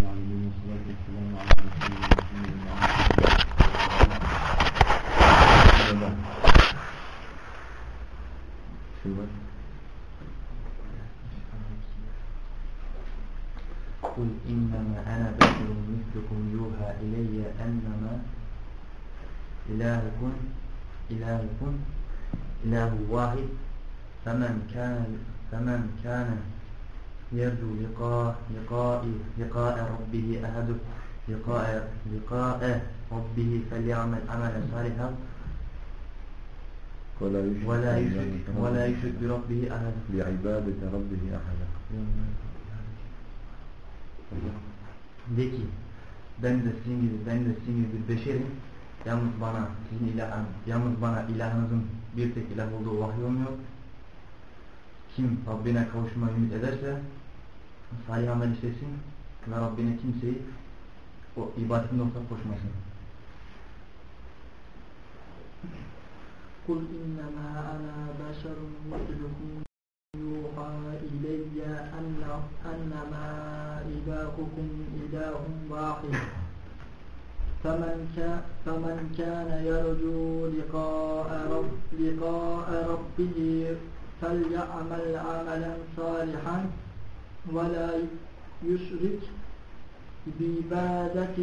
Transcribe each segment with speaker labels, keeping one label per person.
Speaker 1: العالمين والصلاة والسلام على رسول الله
Speaker 2: قل إنما أنا بشر مثلكم يوحى إلي أنما إلهكم إلهكم إله واحد فمن كان فمن كان يرجو لقاء لقاء لقاء ربه أحد لقاء لقاء ربه فليعمل عملا صالحا
Speaker 1: ولا يشرك
Speaker 2: ولا يشرك بربه أحدا
Speaker 1: بعبادة ربه أحدا
Speaker 2: De ki ben de sizin gibi ben de sizin gibi bir beşerim. Yalnız bana sizin ilah yalnız bana ilahınızın bir tek ilah olduğu vahyolmuyor. Kim Rabbine kavuşmayı ümit ederse salih amel işlesin ve Rabbine kimseyi o ibadetinde ortak koşmasın.
Speaker 3: قل إنما أنا بشر مثلكم يوحى إلي أن أنما إلهكم إله واحد. فمن كان فمن كان يرجو لقاء رب لقاء ربه فليعمل عملا صالحا. ولا يشرك بعبادة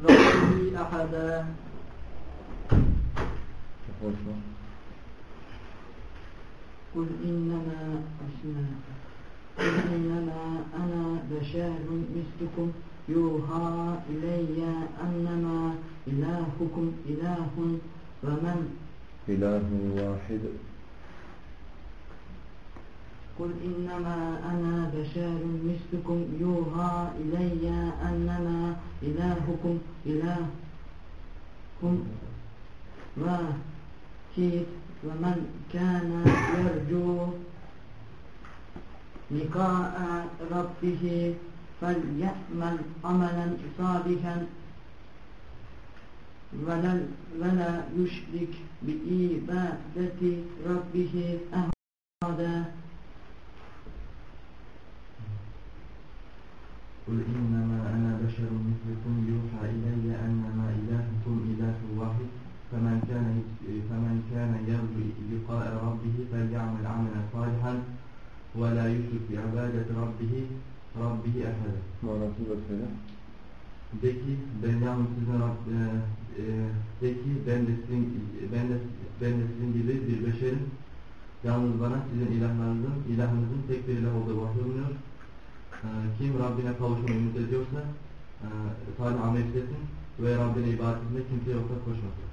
Speaker 3: ربه أحدا. قل إنما أسمع قل إنما أنا بشر مثلكم يوحى إلي أنما إلهكم إله ومن
Speaker 1: إله واحد
Speaker 3: قل إنما أنا بشر مثلكم يوحى إلي أنما إلهكم إله واحد ومن كان يرجو لقاء ربه فليعمل عملا صالحا ولا, ولا يشرك بعبادة ربه أحدا
Speaker 2: قل إنما أنا بشر مثلكم يوحى إلي أنما إلهكم إله واحد فمن كان فمن كان يرجو لقاء ربه فليعمل عملا صالحا ولا يشرك بعبادة ربه ربه أحدا.
Speaker 1: Manası da söyle.
Speaker 2: De ki ben yalnız sizin Rab- e, e, de ki ben de sizin ben de ben de sizin gibi bir beşerim. Yalnız bana sizin ilahlarınızın ilahınızın tek bir ilah olduğu vahyolunuyor. Ee, Kim Rabbine kavuşmayı ümit ediyorsa e, salih amel işlesin ve Rabbine ibadetinde kimseye ortak koşmasın.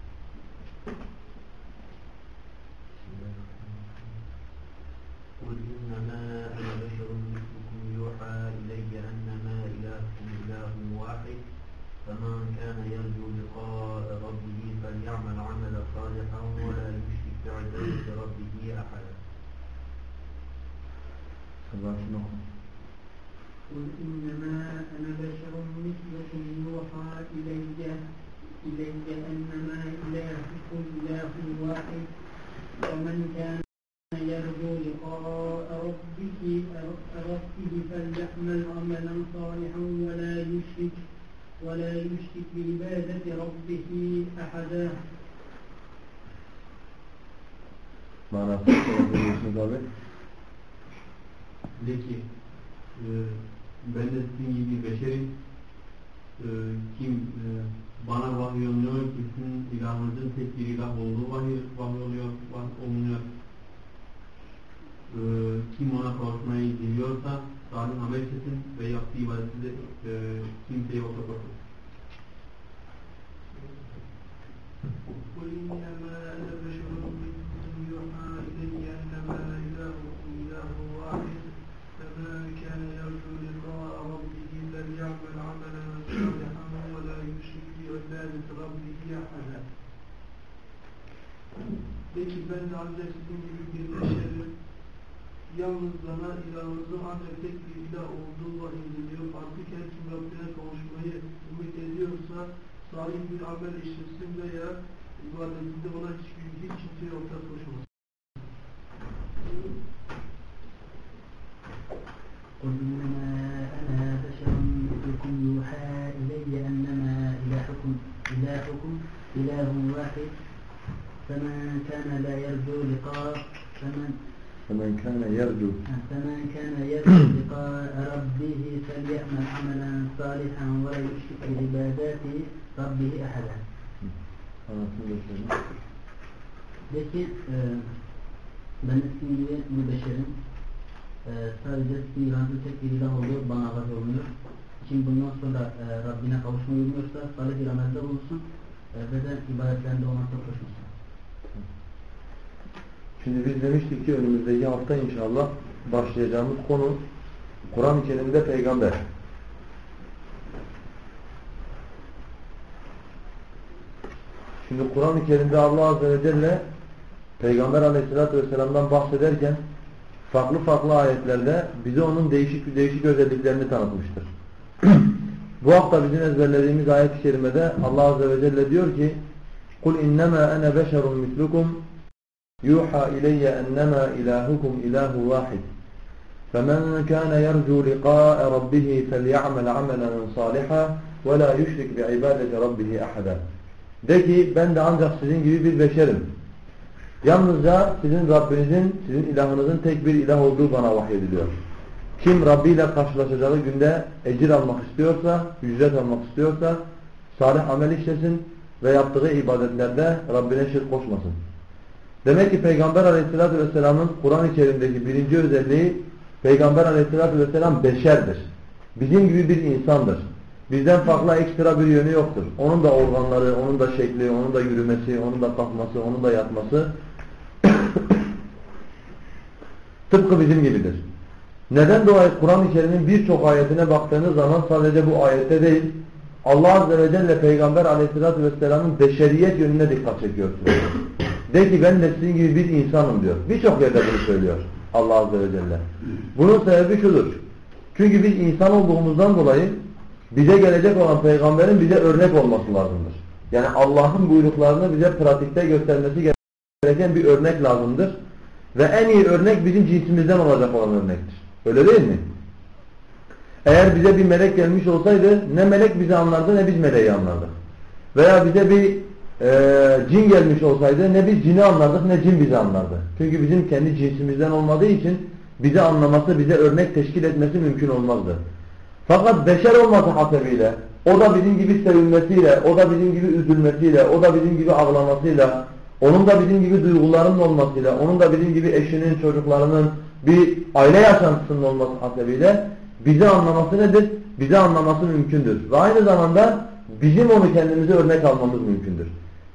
Speaker 2: ben de
Speaker 4: ancak sizin gibi birleşerim. Yalnız bana ilahınızın ancak tek bir ilah olduğu vahiyediliyor. Artık her kim Rabbine kavuşmayı ümit ediyorsa salih bir amel işlesin veya ibadetinde ona hiçbir hiç kimseye ortak koşmasın.
Speaker 3: قل إنما أنا بشر مثلكم يوحى إلي أنما إلهكم إلهكم إله واحد فمن كان لا يرجو لقاء فمن
Speaker 1: فمن كان يرجو
Speaker 3: فمن كان يرجو لقاء ربه فليعمل عملا صالحا ولا يشرك بعبادات ربه أحدا.
Speaker 1: Anasını da söyle.
Speaker 3: De ki e, ben ismi gibi mübeşerim. E, sadece İran'da tek bir ilah oluyor, bana vahiy oluyor. Kim bundan sonra e, Rabbine kavuşmayı umuyorsa salih bir amelde bulunsun e, ve de ibadetlerinde ona çok koşmasın.
Speaker 1: Şimdi biz demiştik ki önümüzdeki hafta inşallah başlayacağımız konu Kur'an-ı Kerim'de peygamber. Şimdi Kur'an-ı Kerim'de Allah Azze ve Celle Peygamber Aleyhisselatü Vesselam'dan bahsederken farklı farklı ayetlerde bize onun değişik değişik özelliklerini tanıtmıştır. Bu hafta bizim ezberlediğimiz ayet-i kerimede Allah Azze ve Celle diyor ki قُلْ اِنَّمَا اَنَا بَشَرٌ مِثْلُكُمْ يُوحَى إِلَيَّ أَنَّمَا إِلَٰهُكُمْ إِلَٰهُ وَاحِدٌ فَمَنْ كَانَ يَرْجُو لِقَاءَ رَبِّهِ فَلْيَعْمَلْ عَمَلًا صَالِحًا وَلَا يُشْرِكْ بِعِبَادَةِ رَبِّهِ أَحَدًا De ki ben de ancak sizin gibi bir beşerim. Yalnızca sizin Rabbinizin, sizin ilahınızın tek bir ilah olduğu bana vahyediliyor. Kim Rabbi ile karşılaşacağı günde ecir almak istiyorsa, ücret almak istiyorsa salih amel işlesin ve yaptığı ibadetlerde Rabbine şirk koşmasın. Demek ki Peygamber aleyhissalatü vesselamın Kur'an-ı Kerim'deki birinci özelliği Peygamber aleyhissalatü vesselam beşerdir. Bizim gibi bir insandır. Bizden farklı ekstra bir yönü yoktur. Onun da organları, onun da şekli, onun da yürümesi, onun da kalkması, onun da yatması tıpkı bizim gibidir. Neden dolayı Kur'an-ı Kerim'in birçok ayetine baktığınız zaman sadece bu ayette değil, Allah Azze ve Celle Peygamber Aleyhisselatü Vesselam'ın beşeriyet yönüne dikkat çekiyor. De ki ben de sizin gibi bir insanım diyor. Birçok yerde bunu söylüyor Allah Azze ve Celle. Bunun sebebi şudur. Çünkü biz insan olduğumuzdan dolayı bize gelecek olan peygamberin bize örnek olması lazımdır. Yani Allah'ın buyruklarını bize pratikte göstermesi gereken bir örnek lazımdır. Ve en iyi örnek bizim cinsimizden olacak olan örnektir. Öyle değil mi? Eğer bize bir melek gelmiş olsaydı ne melek bizi anlardı ne biz meleği anlardık. Veya bize bir e, cin gelmiş olsaydı ne biz cini anlardık ne cin bizi anlardı. Çünkü bizim kendi cinsimizden olmadığı için bizi anlaması, bize örnek teşkil etmesi mümkün olmazdı. Fakat beşer olması hasebiyle, o da bizim gibi sevinmesiyle, o da bizim gibi üzülmesiyle, o da bizim gibi ağlamasıyla, onun da bizim gibi duygularının olmasıyla, onun da bizim gibi eşinin, çocuklarının bir aile yaşantısının olması hasebiyle bizi anlaması nedir? Bizi anlaması mümkündür. Ve aynı zamanda bizim onu kendimize örnek almamız mümkündür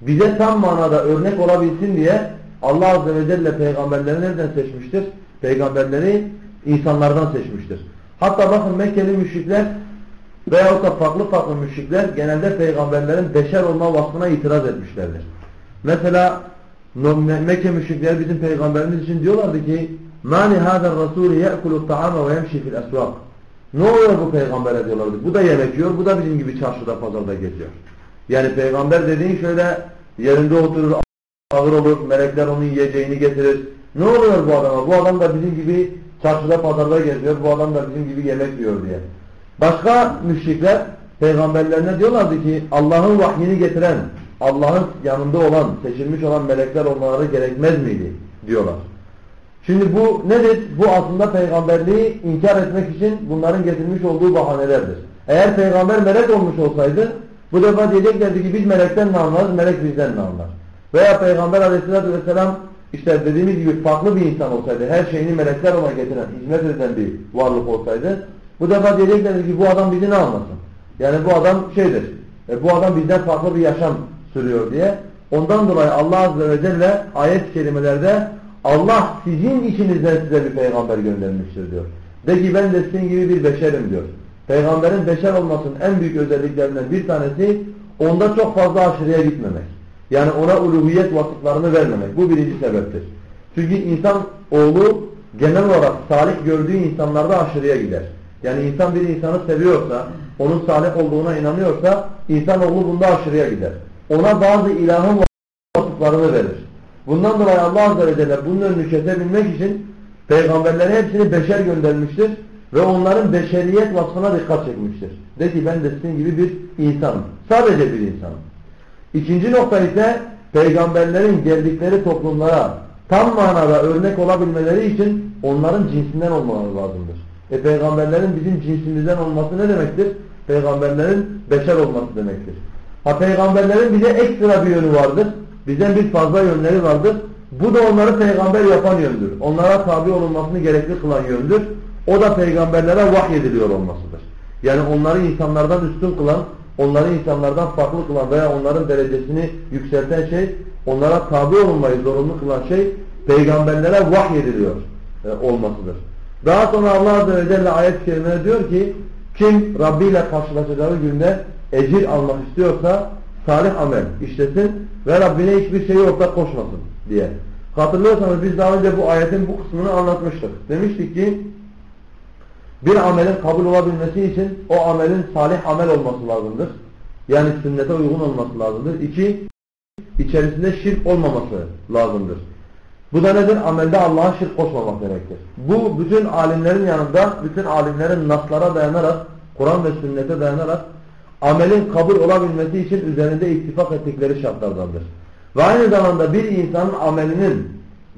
Speaker 1: Bize tam manada örnek olabilsin diye Allah Azze ve Celle peygamberleri nereden seçmiştir? Peygamberleri insanlardan seçmiştir. Hatta bakın Mekkeli müşrikler veyahut da farklı farklı müşrikler genelde peygamberlerin beşer olma vasfına itiraz etmişlerdir. Mesela Mekke müşrikleri bizim peygamberimiz için diyorlardı ki مَانِ هَذَا الرَّسُولِ يَأْكُلُ الطَّعَامَ وَيَمْشِي فِي الْأَسْوَاقِ Ne oluyor bu peygambere diyorlardı. Bu da yemek yiyor, bu da bizim gibi çarşıda pazarda geziyor. Yani peygamber dediğin şöyle yerinde oturur, ağır olur, melekler onun yiyeceğini getirir. Ne oluyor bu adama? Bu adam da bizim gibi çarşıda pazarda geziyor, bu adam da bizim gibi yemek yiyor diye. Başka müşrikler peygamberlerine diyorlardı ki Allah'ın vahyini getiren, Allah'ın yanında olan, seçilmiş olan melekler olmaları gerekmez miydi? diyorlar. Şimdi bu nedir? Bu aslında peygamberliği inkar etmek için bunların getirmiş olduğu bahanelerdir. Eğer peygamber melek olmuş olsaydı bu defa diyeceklerdi ki biz melekten ne anlarız, melek bizden ne anlar? Veya peygamber aleyhissalatü vesselam işte dediğimiz gibi farklı bir insan olsaydı, her şeyini melekler ona getiren, hizmet eden bir varlık olsaydı bu defa diyeceklerdi ki bu adam bizi ne anlasın? Yani bu adam şeydir, e, bu adam bizden farklı bir yaşam sürüyor diye. Ondan dolayı Allah Azze ve Celle ayet-i kerimelerde Allah sizin içinizden size bir peygamber göndermiştir diyor. De ki ben de sizin gibi bir beşerim diyor. Peygamberin beşer olmasının en büyük özelliklerinden bir tanesi onda çok fazla aşırıya gitmemek. Yani ona uluhiyet vasıflarını vermemek. Bu birinci sebeptir. Çünkü insan oğlu genel olarak salih gördüğü insanlarda aşırıya gider. Yani insan bir insanı seviyorsa, onun salih olduğuna inanıyorsa insanoğlu bunda aşırıya gider. Ona bazı ilahın vasıflarını verir. Bundan dolayı Allah Azze ve Celle bunun önünü kesebilmek için peygamberlere hepsini beşer göndermiştir ve onların beşeriyet vasfına dikkat çekmiştir. De ki ben de sizin gibi bir insanım. Sadece bir insanım. İkinci nokta ise peygamberlerin geldikleri toplumlara tam manada örnek olabilmeleri için onların cinsinden olmaları lazımdır. E peygamberlerin bizim cinsimizden olması ne demektir? Peygamberlerin beşer olması demektir. Ha peygamberlerin bize ekstra bir yönü vardır. Bizden bir fazla yönleri vardır. Bu da onları peygamber yapan yöndür. Onlara tabi olunmasını gerekli kılan yöndür. O da peygamberlere vahyediliyor olmasıdır. Yani onları insanlardan üstün kılan, onları insanlardan farklı kılan veya onların derecesini yükselten şey, onlara tabi olunmayı zorunlu kılan şey peygamberlere vahyediliyor e, olmasıdır. Daha sonra Allah Azze ve Celle ayet-i diyor ki kim Rabbi ile karşılaşacağı günde ecir almak istiyorsa salih amel işlesin ve Rabbine hiçbir şeyi ortak koşmasın diye. Hatırlıyorsanız biz daha önce bu ayetin bu kısmını anlatmıştık. Demiştik ki bir amelin kabul olabilmesi için o amelin salih amel olması lazımdır. Yani sünnete uygun olması lazımdır. İki, içerisinde şirk olmaması lazımdır. Bu da nedir? Amelde Allah'a şirk koşmamak demektir. Bu bütün alimlerin yanında, bütün alimlerin naslara dayanarak, Kur'an ve sünnete dayanarak amelin kabul olabilmesi için üzerinde ittifak ettikleri şartlardandır. Ve aynı zamanda bir insanın amelinin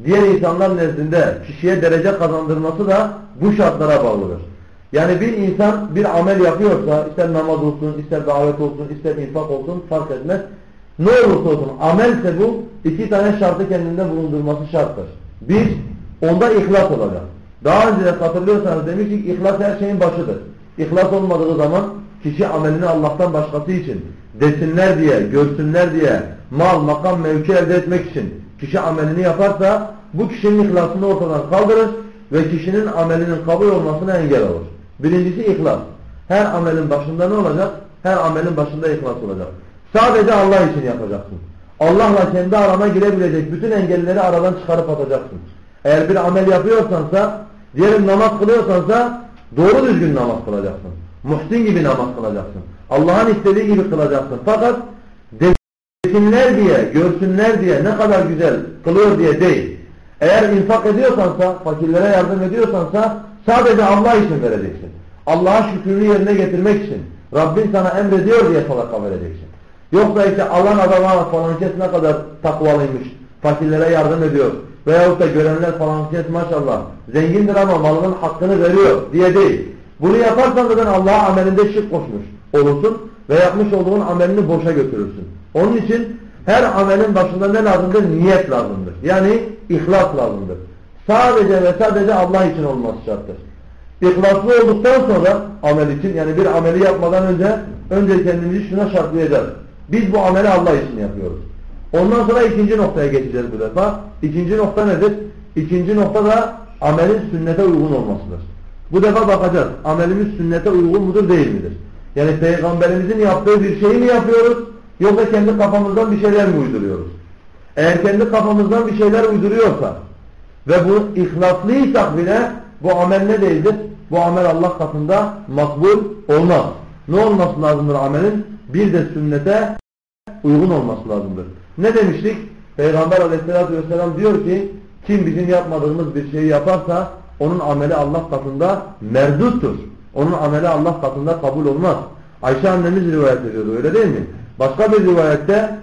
Speaker 1: diğer insanlar nezdinde kişiye derece kazandırması da bu şartlara bağlıdır. Yani bir insan bir amel yapıyorsa, ister namaz olsun, ister davet olsun, ister infak olsun fark etmez. Ne olursa olsun amelse bu iki tane şartı kendinde bulundurması şarttır. Bir, onda ihlas olacak. Daha önce de hatırlıyorsanız demiştik ihlas her şeyin başıdır. İhlas olmadığı zaman kişi amelini Allah'tan başkası için desinler diye, görsünler diye, mal, makam, mevki elde etmek için kişi amelini yaparsa bu kişinin ihlasını ortadan kaldırır ve kişinin amelinin kabul olmasına engel olur. Birincisi ihlas. Her amelin başında ne olacak? Her amelin başında ihlas olacak. Sadece Allah için yapacaksın. Allah'la kendi arana girebilecek bütün engelleri aradan çıkarıp atacaksın. Eğer bir amel yapıyorsansa, diyelim namaz kılıyorsansa doğru düzgün namaz kılacaksın. Muhsin gibi namaz kılacaksın. Allah'ın istediği gibi kılacaksın. Fakat desinler diye, görsünler diye ne kadar güzel kılıyor diye değil. Eğer infak ediyorsansa, fakirlere yardım ediyorsansa sadece Allah için vereceksin. Allah'a şükrünü yerine getirmek için. Rabbin sana emrediyor diye sadaka vereceksin. Yoksa işte alan adama falan kes ne kadar takvalıymış. Fakirlere yardım ediyor. Veyahut da görenler falan kes maşallah. Zengindir ama malının hakkını veriyor diye değil. Bunu yaparsan zaten Allah'a amelinde şirk koşmuş olursun ve yapmış olduğun amelini boşa götürürsün. Onun için her amelin başında ne lazımdır? Niyet lazımdır. Yani ihlas lazımdır. Sadece ve sadece Allah için olması şarttır. İhlaslı olduktan sonra amel için yani bir ameli yapmadan önce önce kendimizi şuna şartlayacağız. Biz bu ameli Allah için yapıyoruz. Ondan sonra ikinci noktaya geçeceğiz bu defa. İkinci nokta nedir? İkinci nokta da amelin sünnete uygun olmasıdır. Bu defa bakacağız. Amelimiz sünnete uygun mudur değil midir? Yani peygamberimizin yaptığı bir şeyi mi yapıyoruz? Yoksa kendi kafamızdan bir şeyler mi uyduruyoruz? Eğer kendi kafamızdan bir şeyler uyduruyorsa ve bu ihlaslıysak bile bu amel ne değildir? Bu amel Allah katında makbul olmaz. Ne olması lazımdır amelin? Bir de sünnete uygun olması lazımdır. Ne demiştik? Peygamber aleyhissalatü vesselam diyor ki kim bizim yapmadığımız bir şeyi yaparsa onun ameli Allah katında merduttur. Onun ameli Allah katında kabul olmaz. Ayşe annemiz rivayet ediyordu öyle değil mi? Başka bir rivayette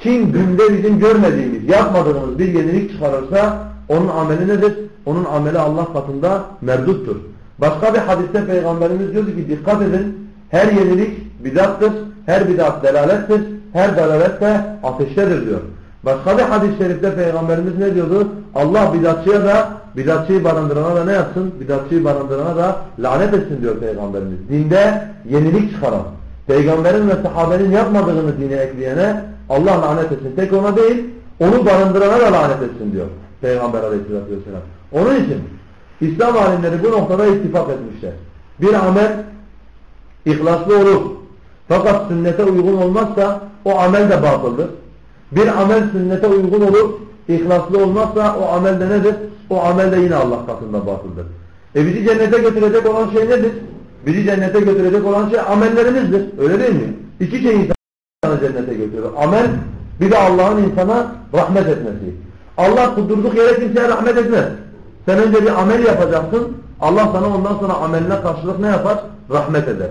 Speaker 1: kim günde bizim görmediğimiz, yapmadığımız bir yenilik çıkarırsa onun ameli nedir? Onun ameli Allah katında merduttur. Başka bir hadiste Peygamberimiz diyordu ki dikkat edin her yenilik bidattır, her bidat delalettir, her delalet de ateştedir diyor. Başka bir hadis-i şerifte Peygamberimiz ne diyordu? Allah bidatçıya da bidatçıyı barındırana da ne yapsın? Bidatçıyı barındırana da lanet etsin diyor Peygamberimiz. Dinde yenilik çıkaran, Peygamberin ve sahabenin yapmadığını dine ekleyene Allah lanet etsin. Tek ona değil, onu barındırana da lanet etsin diyor Peygamber aleyhissalatü vesselam. Onun için İslam alimleri bu noktada ittifak etmişler. Bir amel ihlaslı olur. Fakat sünnete uygun olmazsa o amel de batıldır. Bir amel sünnete uygun olur, ihlaslı olmazsa o amel de nedir? O amel de yine Allah katında batıldır. E bizi cennete götürecek olan şey nedir? Bizi cennete götürecek olan şey amellerimizdir. Öyle değil mi? İki şey insanı cennete götürüyor. Amel bir de Allah'ın insana rahmet etmesi. Allah kudurduk yere kimseye rahmet etmez. Sen önce bir amel yapacaksın. Allah sana ondan sonra ameline karşılık ne yapar? Rahmet eder.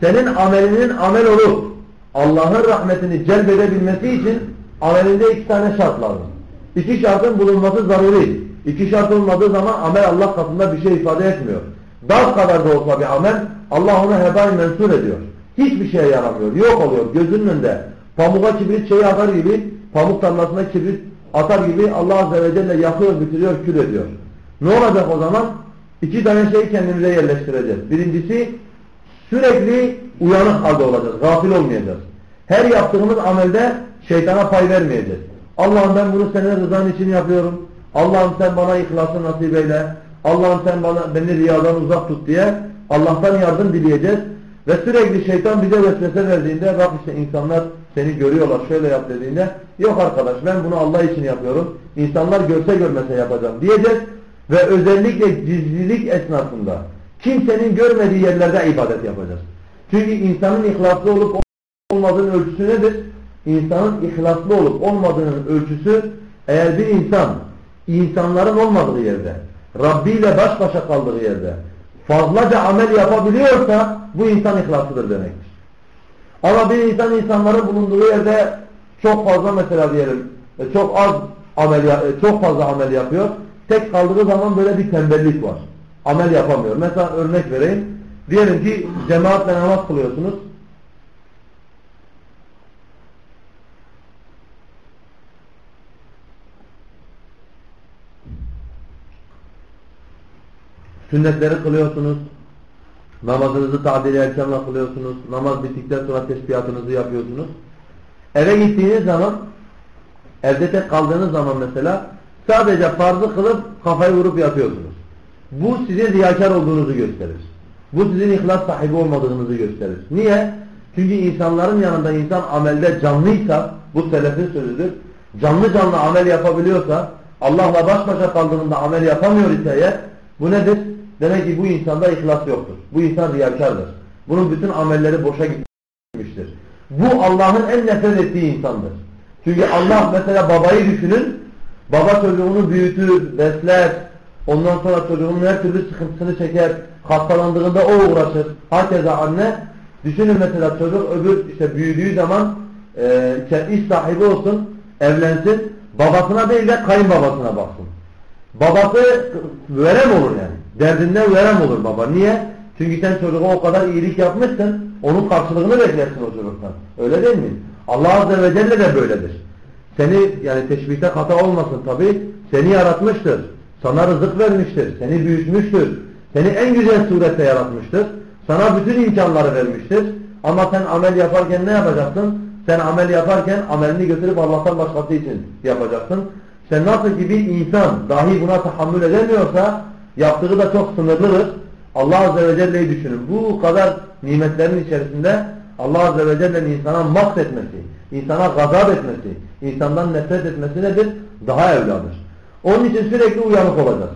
Speaker 1: Senin amelinin amel olup Allah'ın rahmetini celbedebilmesi için amelinde iki tane şart lazım. İki şartın bulunması zaruri. İki şart olmadığı zaman amel Allah katında bir şey ifade etmiyor. Dal kadar da olsa bir amel Allah ona hebay mensur ediyor. Hiçbir şeye yaramıyor. Yok oluyor. Gözünün önünde pamuğa kibrit şeyi atar gibi pamuk tarlasına kibrit atar gibi Allah Azze ve Celle yakıyor, bitiriyor, kül ediyor. Ne olacak o zaman? İki tane şeyi kendimize yerleştireceğiz. Birincisi sürekli uyanık halde olacağız. Gafil olmayacağız. Her yaptığımız amelde şeytana pay vermeyeceğiz. Allah'ım ben bunu senin rızan için yapıyorum. Allah'ım sen bana ihlası nasip eyle. Allah'ım sen bana beni riyadan uzak tut diye Allah'tan yardım dileyeceğiz. Ve sürekli şeytan bize vesvese verdiğinde bak işte insanlar seni görüyorlar şöyle yap dediğinde yok arkadaş ben bunu Allah için yapıyorum. İnsanlar görse görmese yapacağım diyeceğiz. Ve özellikle gizlilik esnasında kimsenin görmediği yerlerde ibadet yapacağız. Çünkü insanın ihlaslı olup olmadığının ölçüsü nedir? İnsanın ihlaslı olup olmadığının ölçüsü eğer bir insan insanların olmadığı yerde, Rabbi ile baş başa kaldığı yerde fazlaca amel yapabiliyorsa bu insan ihlaslıdır demektir. Ama bir insan insanların bulunduğu yerde çok fazla mesela diyelim e, çok az amel e, çok fazla amel yapıyor. Tek kaldığı zaman böyle bir tembellik var. Amel yapamıyor. Mesela örnek vereyim. Diyelim ki cemaatle namaz kılıyorsunuz. Sünnetleri kılıyorsunuz. Namazınızı tadil erkenle kılıyorsunuz. Namaz bittikten sonra tesbihatınızı yapıyorsunuz. Eve gittiğiniz zaman evde tek kaldığınız zaman mesela sadece farzı kılıp kafayı vurup yatıyorsunuz. Bu sizin riyakar olduğunuzu gösterir. Bu sizin ihlas sahibi olmadığınızı gösterir. Niye? Çünkü insanların yanında insan amelde canlıysa bu selefin sözüdür. Canlı canlı amel yapabiliyorsa Allah'la baş başa kaldığında amel yapamıyor ise eğer bu nedir? Demek ki bu insanda ihlas yoktur. Bu insan riyakardır. Bunun bütün amelleri boşa gitmiştir. Bu Allah'ın en nefret ettiği insandır. Çünkü Allah mesela babayı düşünün. Baba çocuğunu büyütür, besler. Ondan sonra çocuğunun her türlü sıkıntısını çeker. Hastalandığında o uğraşır. Herkese anne. Düşünün mesela çocuk öbür işte büyüdüğü zaman e, iş sahibi olsun, evlensin. Babasına değil de kayınbabasına baksın. Babası verem olur yani. Derdinden verem olur baba. Niye? Çünkü sen çocuğa o kadar iyilik yapmışsın, onun karşılığını beklersin o çocuktan. Öyle değil mi? Allah Azze ve Celle de böyledir. Seni yani teşbihte hata olmasın tabi. Seni yaratmıştır. Sana rızık vermiştir. Seni büyütmüştür. Seni en güzel surette yaratmıştır. Sana bütün imkanları vermiştir. Ama sen amel yaparken ne yapacaksın? Sen amel yaparken amelini götürüp Allah'tan başkası için yapacaksın. Sen nasıl ki bir insan dahi buna tahammül edemiyorsa yaptığı da çok sınırlıdır. Allah Azze ve Celle'yi düşünün. Bu kadar nimetlerin içerisinde Allah Azze ve Celle'nin insana maks etmesi, insana gazap etmesi, insandan nefret etmesi nedir? Daha evladır. Onun için sürekli uyanık olacağız.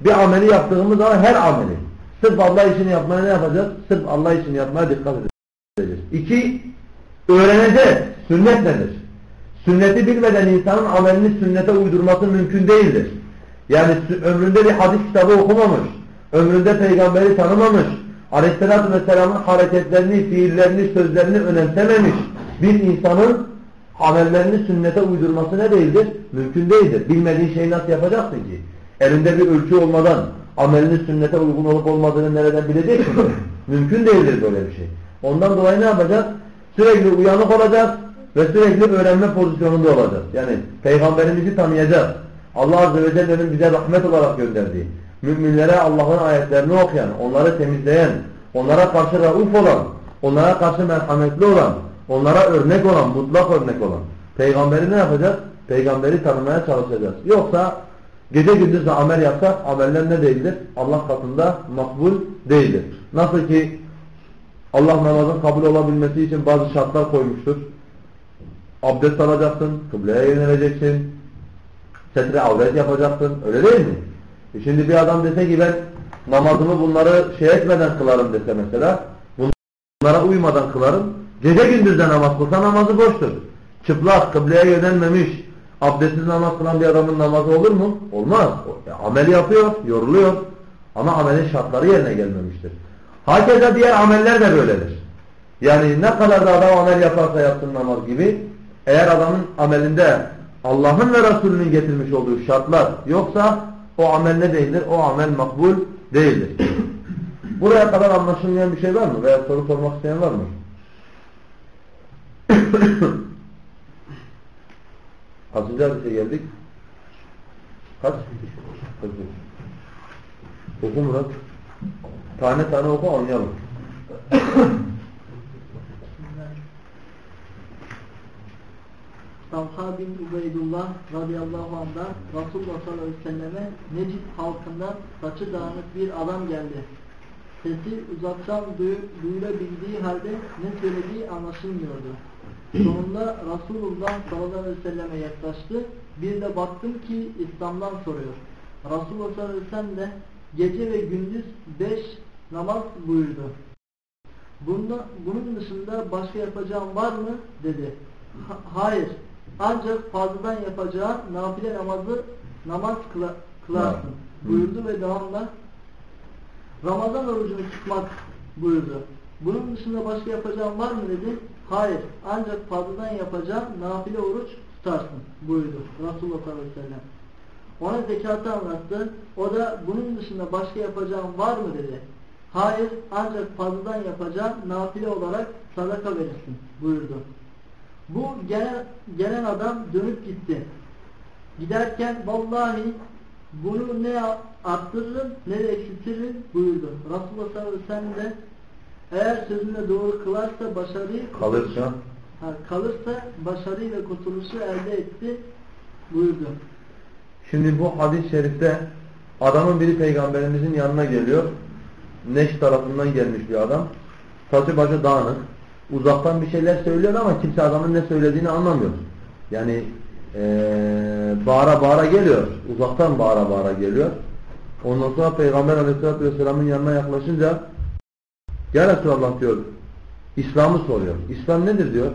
Speaker 1: Bir ameli yaptığımız zaman her ameli. Sırf Allah için yapmaya ne yapacağız? Sırf Allah için yapmaya dikkat edeceğiz. İki, öğreneceğiz. Sünnet nedir? Sünneti bilmeden insanın amelini sünnete uydurması mümkün değildir. Yani ömründe bir hadis kitabı okumamış, ömründe peygamberi tanımamış, aleyhissalatü vesselamın hareketlerini, fiillerini, sözlerini önemsememiş bir insanın amellerini sünnete uydurması ne değildir? Mümkün değildir. Bilmediğin şeyi nasıl yapacaksın ki? Elinde bir ölçü olmadan amelinin sünnete uygun olup olmadığını nereden bileceksin? Mümkün değildir böyle bir şey. Ondan dolayı ne yapacağız? Sürekli uyanık olacağız ve sürekli öğrenme pozisyonunda olacağız. Yani peygamberimizi tanıyacağız. Allah Azze ve Celle'nin bize rahmet olarak gönderdiği, müminlere Allah'ın ayetlerini okuyan, onları temizleyen, onlara karşı rauf olan, onlara karşı merhametli olan, onlara örnek olan, mutlak örnek olan. Peygamberi ne yapacağız? Peygamberi tanımaya çalışacağız. Yoksa gece gündüz de amel yapsak ameller ne değildir? Allah katında makbul değildir. Nasıl ki Allah namazın kabul olabilmesi için bazı şartlar koymuştur. Abdest alacaksın, kıbleye yöneleceksin, setre avret yapacaksın. Öyle değil mi? E şimdi bir adam dese ki ben namazımı bunları şey etmeden kılarım dese mesela, bunlara uymadan kılarım. Gece gündüz de namaz kılsa namazı boştur. Çıplak, kıbleye yönelmemiş, abdestsiz namaz kılan bir adamın namazı olur mu? Olmaz. E, amel yapıyor, yoruluyor. Ama amelin şartları yerine gelmemiştir. Hakeza diğer ameller de böyledir. Yani ne kadar da adam amel yaparsa yapsın namaz gibi eğer adamın amelinde Allah'ın ve Resulünün getirmiş olduğu şartlar yoksa o amel ne değildir? O amel makbul değildir. Buraya kadar anlaşılmayan bir şey var mı? Veya soru sormak isteyen var mı? Kaçıncı hadise geldik? Kaç? 43. Oku Murat. Tane tane oku anlayalım.
Speaker 5: Talha bin Ubeydullah radıyallahu anh'dan Resulullah sallallahu aleyhi ve selleme Necid halkından saçı dağınık bir adam geldi. Sesi uzaktan duyu, duyulabildiği halde ne söylediği anlaşılmıyordu. Sonunda Resulullah sallallahu aleyhi ve selleme yaklaştı. Bir de baktım ki İslam'dan soruyor. Resulullah sallallahu aleyhi ve sellem de gece ve gündüz beş namaz buyurdu. Bunda, bunun dışında başka yapacağım var mı? dedi. Ha- hayır. Ancak fazladan yapacağın nafile namazı namaz kıla, kılarsın. Buyurdu ve devamla Ramazan orucunu tutmak buyurdu. Bunun dışında başka yapacağım var mı dedi. Hayır. Ancak fazladan yapacağın nafile oruç tutarsın buyurdu. Resulullah sallallahu aleyhi ve sellem. Ona zekatı anlattı. O da bunun dışında başka yapacağım var mı dedi. Hayır ancak fazladan yapacağın nafile olarak sadaka verirsin buyurdu. Bu gelen, gelen adam dönüp gitti. Giderken vallahi bunu ne arttırırım ne de eksiltirim buyurdu. Resulullah sallallahu aleyhi ve sellem de eğer sözüne doğru kılarsa başarıyı
Speaker 1: Kalırsa
Speaker 5: ha, kalırsa başarıyı ve kurtuluşu elde etti buyurdu.
Speaker 1: Şimdi bu hadis-i şerifte adamın biri peygamberimizin yanına geliyor. Neş tarafından gelmiş bir adam. Saçı başı dağınık. Uzaktan bir şeyler söylüyor ama kimse adamın ne söylediğini anlamıyor. Yani ee, bağıra bağıra geliyor. Uzaktan bağıra bağıra geliyor. Ondan sonra Peygamber aleyhissalatü vesselamın yanına yaklaşınca Ya Resulallah diyor İslam'ı soruyor. İslam nedir diyor.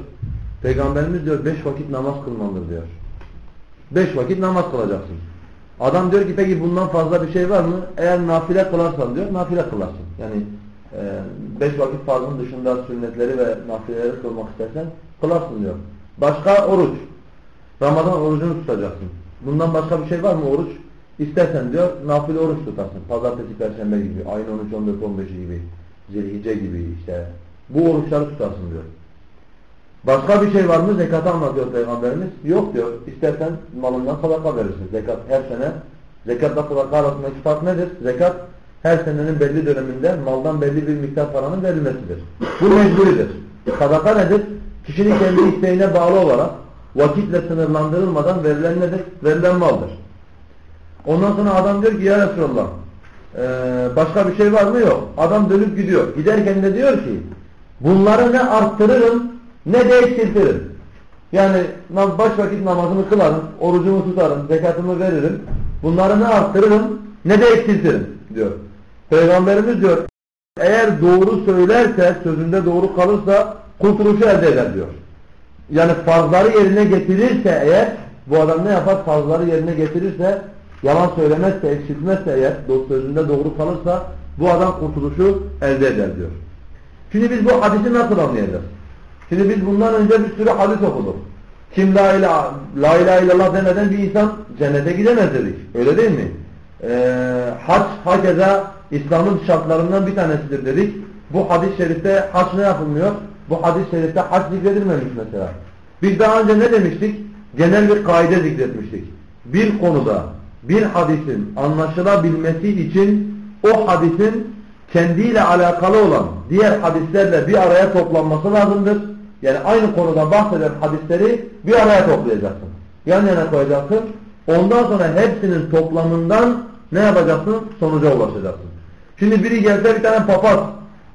Speaker 1: Peygamberimiz diyor beş vakit namaz kılmalıdır diyor. Beş vakit namaz kılacaksın. Adam diyor ki peki bundan fazla bir şey var mı? Eğer nafile kılarsan diyor nafile kılarsın. Yani beş vakit farzın dışında sünnetleri ve nafileleri kılmak istersen kılarsın diyor. Başka oruç. Ramazan orucunu tutacaksın. Bundan başka bir şey var mı oruç? İstersen diyor nafile oruç tutarsın. Pazartesi, perşembe gibi, ayın 13, 14, 15 gibi, zilhice gibi işte. Bu oruçları tutarsın diyor. Başka bir şey var mı? Zekatı anlatıyor Peygamberimiz. Yok diyor. İstersen malından sadaka verirsin. Zekat her sene. Zekatla sadaka arasındaki fark nedir? Zekat her senenin belli döneminde maldan belli bir miktar paranın verilmesidir. Bu mecburidir. Sadaka nedir? Kişinin kendi isteğine bağlı olarak vakitle sınırlandırılmadan verilen nedir? Verilen maldır. Ondan sonra adam diyor ki ya Resulallah ee, başka bir şey var mı? Yok. Adam dönüp gidiyor. Giderken de diyor ki bunları ne arttırırım ne de eksiltirim. Yani baş vakit namazımı kılarım, orucumu tutarım, zekatımı veririm. Bunları ne arttırırım ne de eksiltirim diyor. Peygamberimiz diyor eğer doğru söylerse, sözünde doğru kalırsa kurtuluşu elde eder diyor. Yani farzları yerine getirirse eğer, bu adam ne yapar? Farzları yerine getirirse, yalan söylemezse, eksiltmezse eğer, sözünde doğru kalırsa bu adam kurtuluşu elde eder diyor. Şimdi biz bu hadisi nasıl anlayacağız? Şimdi biz bundan önce bir sürü hadis okuduk. Kim la ilahe, la ilahe illallah demeden bir insan cennete gidemez dedik. Öyle değil mi? Ee, hac, hakeza İslam'ın şartlarından bir tanesidir dedik. Bu hadis-i şerifte hac ne yapılmıyor? Bu hadis-i şerifte hac zikredilmemiş mesela. Biz daha önce ne demiştik? Genel bir kaide zikretmiştik. Bir konuda bir hadisin anlaşılabilmesi için o hadisin kendiyle alakalı olan diğer hadislerle bir araya toplanması lazımdır. Yani aynı konuda bahseden hadisleri bir araya toplayacaksın. Yan yana koyacaksın. Ondan sonra hepsinin toplamından ne yapacaksın? Sonuca ulaşacaksın. Şimdi biri gelse bir tane papaz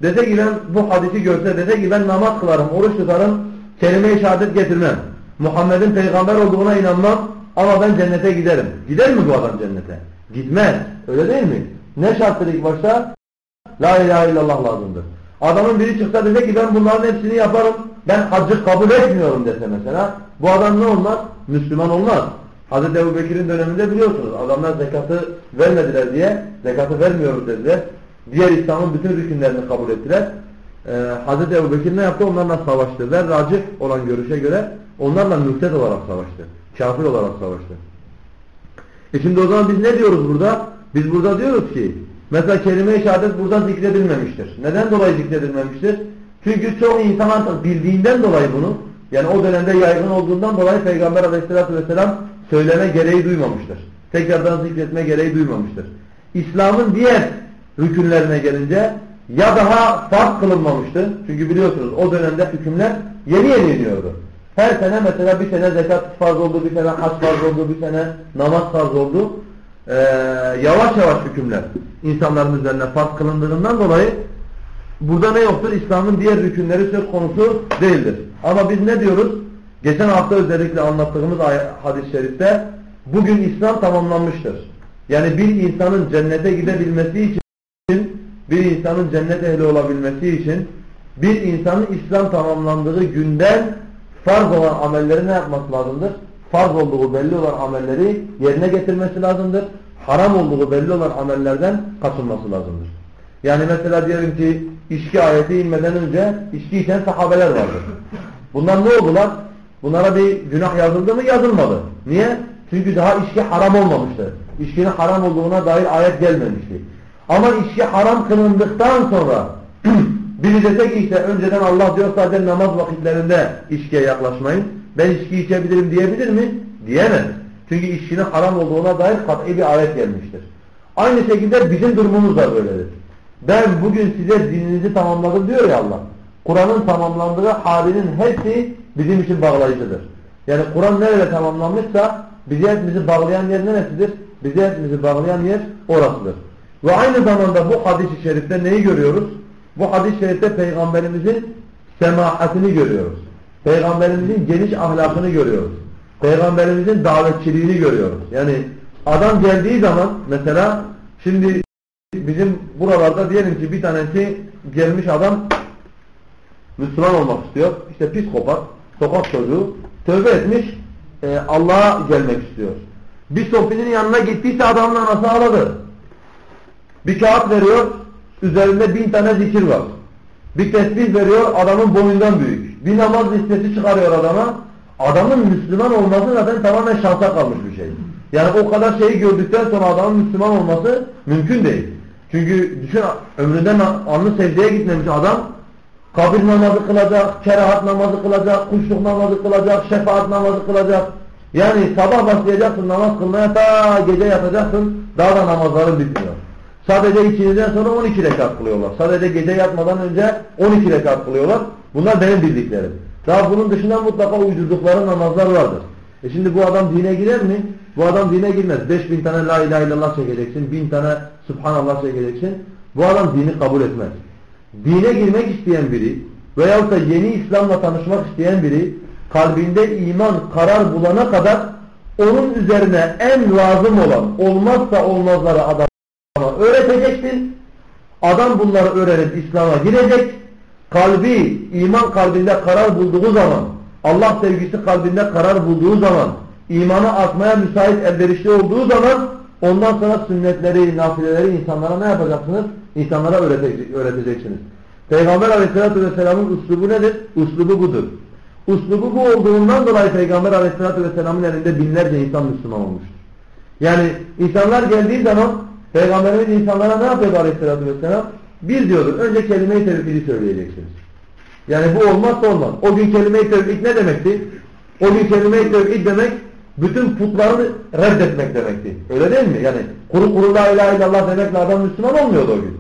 Speaker 1: dese ki ben bu hadisi görse dese ki ben namaz kılarım, oruç tutarım, kelime-i şehadet getirmem. Muhammed'in peygamber olduğuna inanmam ama ben cennete giderim. Gider mi bu adam cennete? Gitmez. Öyle değil mi? Ne şarttır ilk başta? La ilahe illallah lazımdır. Adamın biri çıksa dese ki ben bunların hepsini yaparım. Ben haccı kabul etmiyorum dese mesela. Bu adam ne olmaz? Müslüman olmaz. Hazreti Ebu Bekir'in döneminde biliyorsunuz. Adamlar zekatı vermediler diye zekatı vermiyoruz dediler. Diğer İslam'ın bütün rükünlerini kabul ettiler. e, Hazreti Ebu Bekir ne yaptı? Onlarla savaştı. Ve racih olan görüşe göre onlarla mürted olarak savaştı. Kafir olarak savaştı. E şimdi o zaman biz ne diyoruz burada? Biz burada diyoruz ki mesela kelime-i şehadet burada zikredilmemiştir. Neden dolayı zikredilmemiştir? Çünkü çoğu insan bildiğinden dolayı bunu yani o dönemde yaygın olduğundan dolayı Peygamber aleyhissalatü vesselam söyleme gereği duymamıştır. Tekrardan zikretme gereği duymamıştır. İslam'ın diğer rükünlerine gelince ya daha fark kılınmamıştı. Çünkü biliyorsunuz o dönemde hükümler yeni yeni iniyordu. Her sene mesela bir sene zekat farz oldu, bir sene hac farz oldu, bir sene namaz farz oldu. Ee, yavaş yavaş hükümler insanların üzerine farz kılındığından dolayı burada ne yoktur? İslam'ın diğer rükünleri söz konusu değildir. Ama biz ne diyoruz? Geçen hafta özellikle anlattığımız hadis-i şerifte bugün İslam tamamlanmıştır. Yani bir insanın cennete gidebilmesi için, bir insanın cennet ehli olabilmesi için, bir insanın İslam tamamlandığı günden farz olan amelleri ne yapması lazımdır? Farz olduğu belli olan amelleri yerine getirmesi lazımdır. Haram olduğu belli olan amellerden kaçınması lazımdır. Yani mesela diyelim ki içki ayeti inmeden önce içki içen sahabeler vardı. Bunlar ne oldular? Bunlara bir günah yazıldı mı? Yazılmadı. Niye? Çünkü daha içki haram olmamıştı. İçkinin haram olduğuna dair ayet gelmemişti. Ama içki haram kılındıktan sonra biri dese ki işte önceden Allah diyor sadece namaz vakitlerinde içkiye yaklaşmayın. Ben içki içebilirim diyebilir mi? Diyemez. Çünkü içkinin haram olduğuna dair kat'i bir ayet gelmiştir. Aynı şekilde bizim durumumuz da böyledir. Ben bugün size dininizi tamamladım diyor ya Allah. Kur'an'ın tamamlandığı halinin hepsi bizim için bağlayıcıdır. Yani Kur'an nerede tamamlanmışsa bizi hepimizi bağlayan yer neresidir? Bizi hepimizi bağlayan yer orasıdır. Ve aynı zamanda bu hadis-i şerifte neyi görüyoruz? Bu hadis-i şerifte Peygamberimizin semahatini görüyoruz. Peygamberimizin geniş ahlakını görüyoruz. Peygamberimizin davetçiliğini görüyoruz. Yani adam geldiği zaman mesela şimdi bizim buralarda diyelim ki bir tanesi gelmiş adam Müslüman olmak istiyor. İşte psikopat, sokak çocuğu tövbe etmiş e, Allah'a gelmek istiyor. Bir sofinin yanına gittiyse adamın anası ağladı. Bir kağıt veriyor, üzerinde bin tane zikir var. Bir tesbih veriyor, adamın boyundan büyük. Bir namaz listesi çıkarıyor adama. Adamın Müslüman olması zaten tamamen şansa kalmış bir şey. Yani o kadar şeyi gördükten sonra adamın Müslüman olması mümkün değil. Çünkü düşün ömründen anlı secdeye gitmemiş adam kabir namazı kılacak, kerahat namazı kılacak, kuşluk namazı kılacak, şefaat namazı kılacak. Yani sabah başlayacaksın namaz kılmaya ta gece yatacaksın daha da namazların bitmiyor. Sadece içinizden sonra 12 rekat kılıyorlar. Sadece gece yatmadan önce 12 rekat kılıyorlar. Bunlar benim bildiklerim. Daha bunun dışında mutlaka uydurdukları namazlar vardır. E şimdi bu adam dine girer mi? Bu adam dine girmez. 5000 tane la ilahe illallah çekeceksin. 1000 tane subhanallah çekeceksin. Bu adam dini kabul etmez. Dine girmek isteyen biri veyahut da yeni İslam'la tanışmak isteyen biri kalbinde iman karar bulana kadar onun üzerine en lazım olan olmazsa olmazları adama öğreteceksin. Adam bunları öğrenip İslam'a girecek. Kalbi, iman kalbinde karar bulduğu zaman, Allah sevgisi kalbinde karar bulduğu zaman, imanı artmaya müsait elverişli olduğu zaman ondan sonra sünnetleri, nafileleri insanlara ne yapacaksınız? İnsanlara öğreteceksiniz. Peygamber aleyhissalatü vesselamın uslubu nedir? Uslubu budur. Uslubu bu olduğundan dolayı Peygamber aleyhissalatü vesselamın elinde binlerce insan Müslüman olmuştur. Yani insanlar geldiği zaman Peygamberimiz insanlara ne yapıyordu aleyhissalatü vesselam? Bir diyordu, önce kelime-i tevhidi söyleyeceksiniz. Yani bu olmazsa olmaz. O gün kelime-i tevhid ne demekti? O gün kelime-i tevhid demek, bütün putları reddetmek demekti. Öyle değil mi? Yani kuru kuru la ilahe illallah demekle adam Müslüman olmuyordu o gün.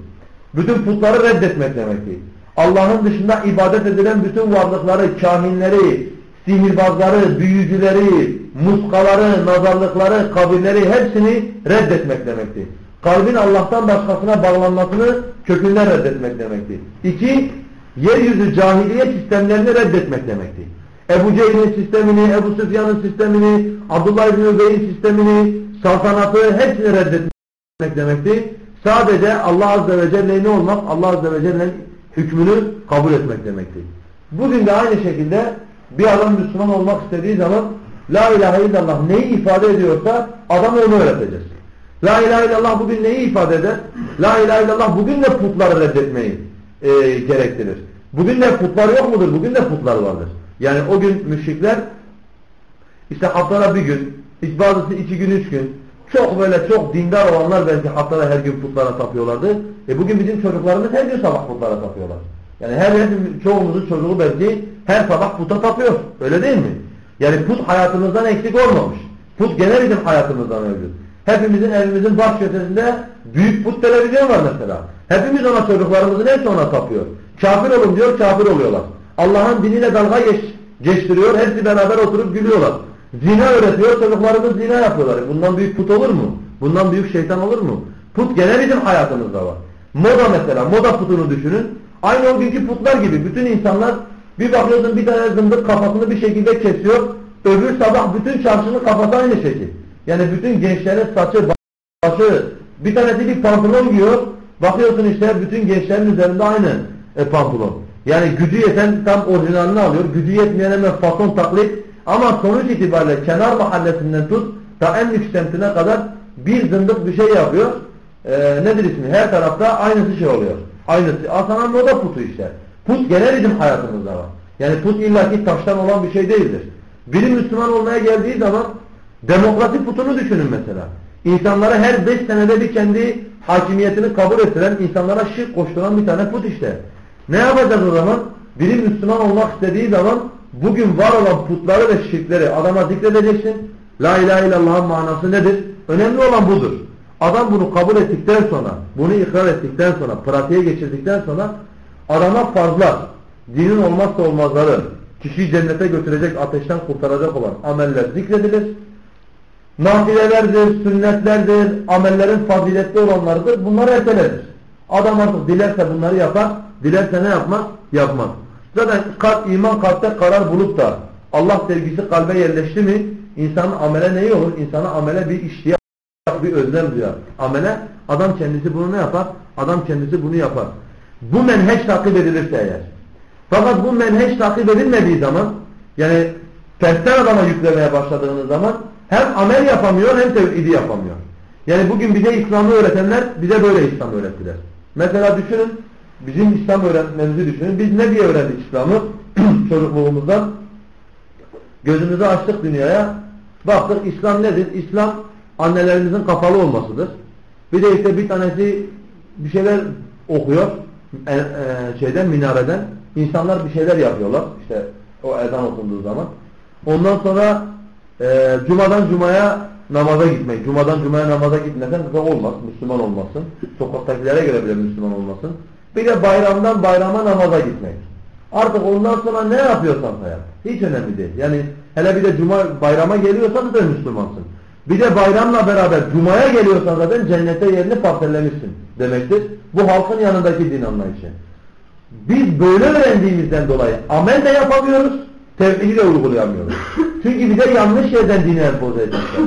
Speaker 1: Bütün putları reddetmek demekti. Allah'ın dışında ibadet edilen bütün varlıkları, kahinleri, sihirbazları, büyücüleri, muskaları, nazarlıkları, kabirleri hepsini reddetmek demekti. Kalbin Allah'tan başkasına bağlanmasını kökünden reddetmek demekti. İki, yeryüzü cahiliye sistemlerini reddetmek demekti. Ebu Cehil'in sistemini, Ebu Süfyan'ın sistemini, Abdullah İbni Übey'in sistemini, saltanatı hepsini reddetmek demekti. Sadece Allah Azze ve Celle'yi ne olmak? Allah Azze ve Celle'nin hükmünü kabul etmek demekti. Bugün de aynı şekilde bir adam Müslüman olmak istediği zaman La ilahe illallah neyi ifade ediyorsa adamı onu öğreteceğiz. La ilahe illallah bugün neyi ifade eder? La ilahe illallah bugün de putları reddetmeyi e, gerektirir. Bugün de putlar yok mudur? Bugün de putlar vardır. Yani o gün müşrikler işte haftada bir gün, bazısı iki gün, üç gün çok böyle çok dindar olanlar belki haftada her gün putlara tapıyorlardı. E bugün bizim çocuklarımız her gün sabah putlara tapıyorlar. Yani her çoğumuzun çocuğu belki her sabah puta tapıyor. Öyle değil mi? Yani put hayatımızdan eksik olmamış. Put gene bizim hayatımızdan mevcut. Hepimizin evimizin baş köşesinde büyük put televizyon var mesela. Hepimiz ona çocuklarımızın hepsi ona tapıyor. Kafir olun diyor, kafir oluyorlar. Allah'ın diniyle dalga geç, geçtiriyor, hepsi beraber oturup gülüyorlar. Zina öğretiyor, çocuklarımız zina yapıyorlar. Bundan büyük put olur mu? Bundan büyük şeytan olur mu? Put gene bizim hayatımızda var. Moda mesela, moda putunu düşünün. Aynı o günkü putlar gibi bütün insanlar bir bakıyorsun bir tane zındık kafasını bir şekilde kesiyor. Öbür sabah bütün çarşının kafası aynı şekil. Yani bütün gençlerin saçı, başı, bir tanesi bir pantolon giyiyor. Bakıyorsun işte bütün gençlerin üzerinde aynı e, pantolon. Yani gücü yeten tam orijinalini alıyor. Gücü yetmeyen hemen fason taklit. Ama sonuç itibariyle kenar mahallesinden tut ta en lüks semtine kadar bir zındık bir şey yapıyor. E, nedir ismi? Her tarafta aynısı şey oluyor. Aynısı. Asana moda putu işte. Put gene bizim hayatımızda var. Yani put illaki taştan olan bir şey değildir. Biri Müslüman olmaya geldiği zaman demokrasi putunu düşünün mesela. İnsanlara her beş senede bir kendi hakimiyetini kabul ettiren, insanlara şirk koşturan bir tane put işte. Ne yapacağız o zaman? Biri Müslüman olmak istediği zaman bugün var olan putları ve şirkleri adama zikredeceksin. La ilahe illallah'ın manası nedir? Önemli olan budur. Adam bunu kabul ettikten sonra, bunu ikrar ettikten sonra, pratiğe geçirdikten sonra adama farzlar, dinin olmazsa olmazları, kişiyi cennete götürecek, ateşten kurtaracak olan ameller zikredilir. Nafilelerdir, sünnetlerdir, amellerin faziletli olanlardır. Bunlar ertelenir. Adam artık dilerse bunları yapar, dilerse ne yapmaz? Yapmaz. Zaten kalp, iman kalpte karar bulup da Allah sevgisi kalbe yerleşti mi insanın amele neyi olur? İnsana amele bir iştiyak, bir özlem duyar. Amele adam kendisi bunu ne yapar? Adam kendisi bunu yapar. Bu menheç takip edilirse eğer. Fakat bu menheç takip edilmediği zaman yani tersten adama yüklemeye başladığınız zaman hem amel yapamıyor hem tevhidi yapamıyor. Yani bugün bize İslam'ı öğretenler bize böyle İslam öğrettiler. Mesela düşünün bizim İslam öğretmemizi düşünün. Biz ne diye öğrendik İslam'ı çocukluğumuzdan? Gözümüzü açtık dünyaya. Baktık İslam nedir? İslam annelerimizin kapalı olmasıdır. Bir de işte bir tanesi bir şeyler okuyor e, e, şeyden minareden. İnsanlar bir şeyler yapıyorlar. İşte o ezan okunduğu zaman. Ondan sonra e, cumadan cumaya namaza gitmek. Cumadan cumaya namaza gitmesen de olmaz. Müslüman olmasın. Sokaktakilere göre bile Müslüman olmasın. Bir de bayramdan bayrama namaza gitmek. Artık ondan sonra ne yapıyorsan hayat. Hiç önemli değil. Yani hele bir de cuma bayrama geliyorsan da Müslümansın. Bir de bayramla beraber cumaya geliyorsan zaten cennete yerini parsellemişsin demektir. Bu halkın yanındaki din anlayışı. Biz böyle öğrendiğimizden dolayı amel de yapamıyoruz, tevhidi de uygulayamıyoruz. Çünkü bize yanlış yerden dini empoze etmişler.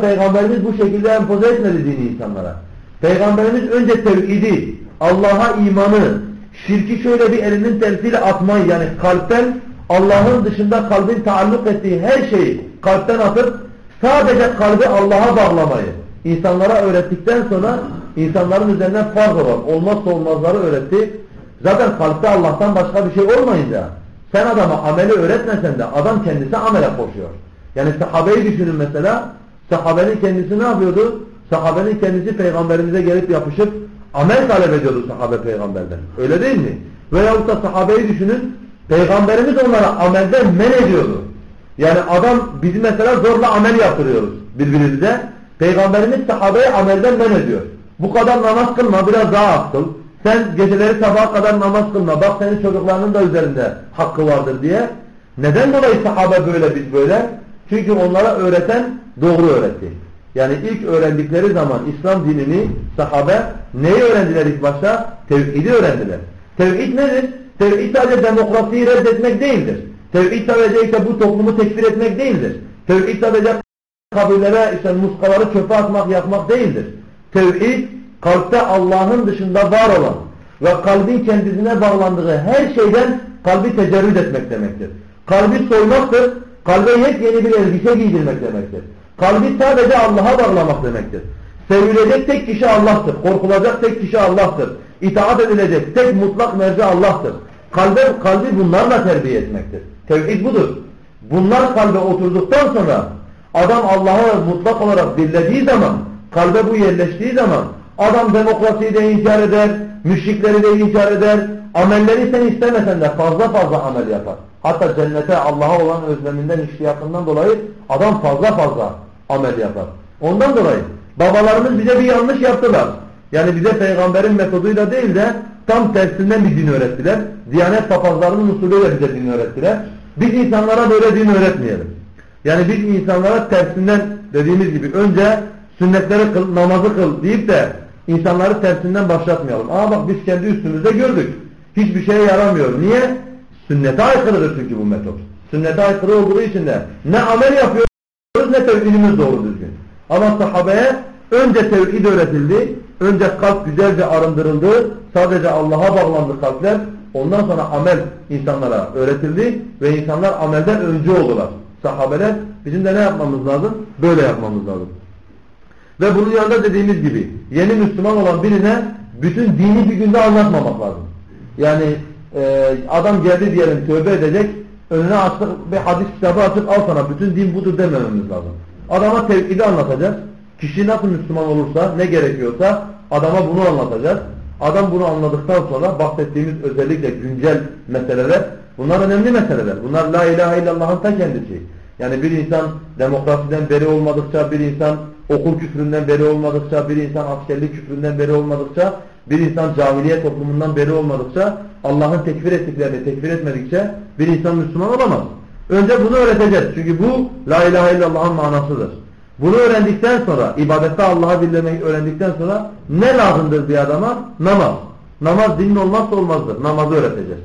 Speaker 1: Peygamberimiz bu şekilde empoze etmedi dini insanlara. Peygamberimiz önce tevhidi, Allah'a imanı, şirki şöyle bir elinin tersiyle atmayı yani kalpten Allah'ın dışında kalbin taalluk ettiği her şeyi kalpten atıp sadece kalbi Allah'a bağlamayı insanlara öğrettikten sonra insanların üzerinden farz olan olmazsa olmazları öğretti. Zaten kalpte Allah'tan başka bir şey olmayınca sen adama ameli öğretmesen de adam kendisi amele koşuyor. Yani sahabeyi düşünün mesela. Sahabenin kendisi ne yapıyordu? Sahabenin kendisi peygamberimize gelip yapışıp amel talep ediyordu sahabe peygamberden. Öyle değil mi? Veyahut da sahabeyi düşünün. Peygamberimiz onlara amelden men ediyordu. Yani adam bizi mesela zorla amel yaptırıyoruz birbirimize. Peygamberimiz sahabeyi amelden men ediyor. Bu kadar namaz kılma biraz daha az. Sen geceleri sabaha kadar namaz kılma. Bak senin çocuklarının da üzerinde hakkı vardır diye. Neden dolayı sahabe böyle biz böyle? Çünkü onlara öğreten doğru öğretti. Yani ilk öğrendikleri zaman İslam dinini sahabe neyi öğrendiler ilk başta? Tevhidi öğrendiler. Tevhid nedir? Tevhid sadece demokrasiyi reddetmek değildir. Tevhid sadece bu toplumu tekfir etmek değildir. Tevhid sadece kabirlere işte muskaları çöpe atmak, yakmak değildir. Tevhid kalpte Allah'ın dışında var olan ve kalbin kendisine bağlandığı her şeyden kalbi tecerrüt etmek demektir. Kalbi soymaktır, kalbe yepyeni bir elbise giydirmek demektir. Kalbi sadece Allah'a bağlamak demektir. Sevilecek tek kişi Allah'tır. Korkulacak tek kişi Allah'tır. itaat edilecek tek mutlak merci Allah'tır. Kalbe, kalbi bunlarla terbiye etmektir. Tevhid budur. Bunlar kalbe oturduktan sonra adam Allah'ı mutlak olarak dinlediği zaman, kalbe bu yerleştiği zaman adam demokrasiyi de inkar eder, müşrikleri de inkar eder, amelleri sen istemesen de fazla fazla amel yapar. Hatta cennete Allah'a olan özleminden, iştiyakından dolayı adam fazla fazla amel yapar. Ondan dolayı babalarımız bize bir yanlış yaptılar. Yani bize peygamberin metoduyla değil de tam tersinden bir din öğrettiler. Diyanet papazlarının usulüyle bize din öğrettiler. Biz insanlara böyle din öğretmeyelim. Yani biz insanlara tersinden dediğimiz gibi önce sünnetleri kıl, namazı kıl deyip de insanları tersinden başlatmayalım. Ama bak biz kendi üstümüzde gördük. Hiçbir şeye yaramıyor. Niye? Sünnete aykırıdır çünkü bu metot. Sünnete aykırı olduğu için de ne amel yapıyoruz ne tevhidimiz doğru düzgün. Ama sahabeye önce tevhid öğretildi. Önce kalp güzelce arındırıldı. Sadece Allah'a bağlandı kalpler. Ondan sonra amel insanlara öğretildi ve insanlar amelden önce oldular. Sahabeler bizim de ne yapmamız lazım? Böyle yapmamız lazım. Ve bunun yanında dediğimiz gibi yeni Müslüman olan birine bütün dini bir günde anlatmamak lazım. Yani e, adam geldi diyelim tövbe edecek önüne açtık bir hadis kitabı açıp al sana bütün din budur demememiz lazım. Adama tevhidi anlatacağız. Kişi nasıl Müslüman olursa ne gerekiyorsa adama bunu anlatacağız. Adam bunu anladıktan sonra bahsettiğimiz özellikle güncel meseleler bunlar önemli meseleler. Bunlar la ilahe illallah'ın ta kendisi. Yani bir insan demokrasiden beri olmadıkça, bir insan okul küfründen beri olmadıkça, bir insan askerlik küfründen beri olmadıkça, bir insan cahiliye toplumundan beri olmadıkça, Allah'ın tekfir ettiklerini tekfir etmedikçe bir insan Müslüman olamaz. Önce bunu öğreteceğiz. Çünkü bu la ilahe illallah'ın manasıdır. Bunu öğrendikten sonra, ibadette Allah'ı dinlemeyi öğrendikten sonra ne lazımdır bir adama? Namaz. Namaz dinin olmazsa olmazdır. Namazı öğreteceğiz.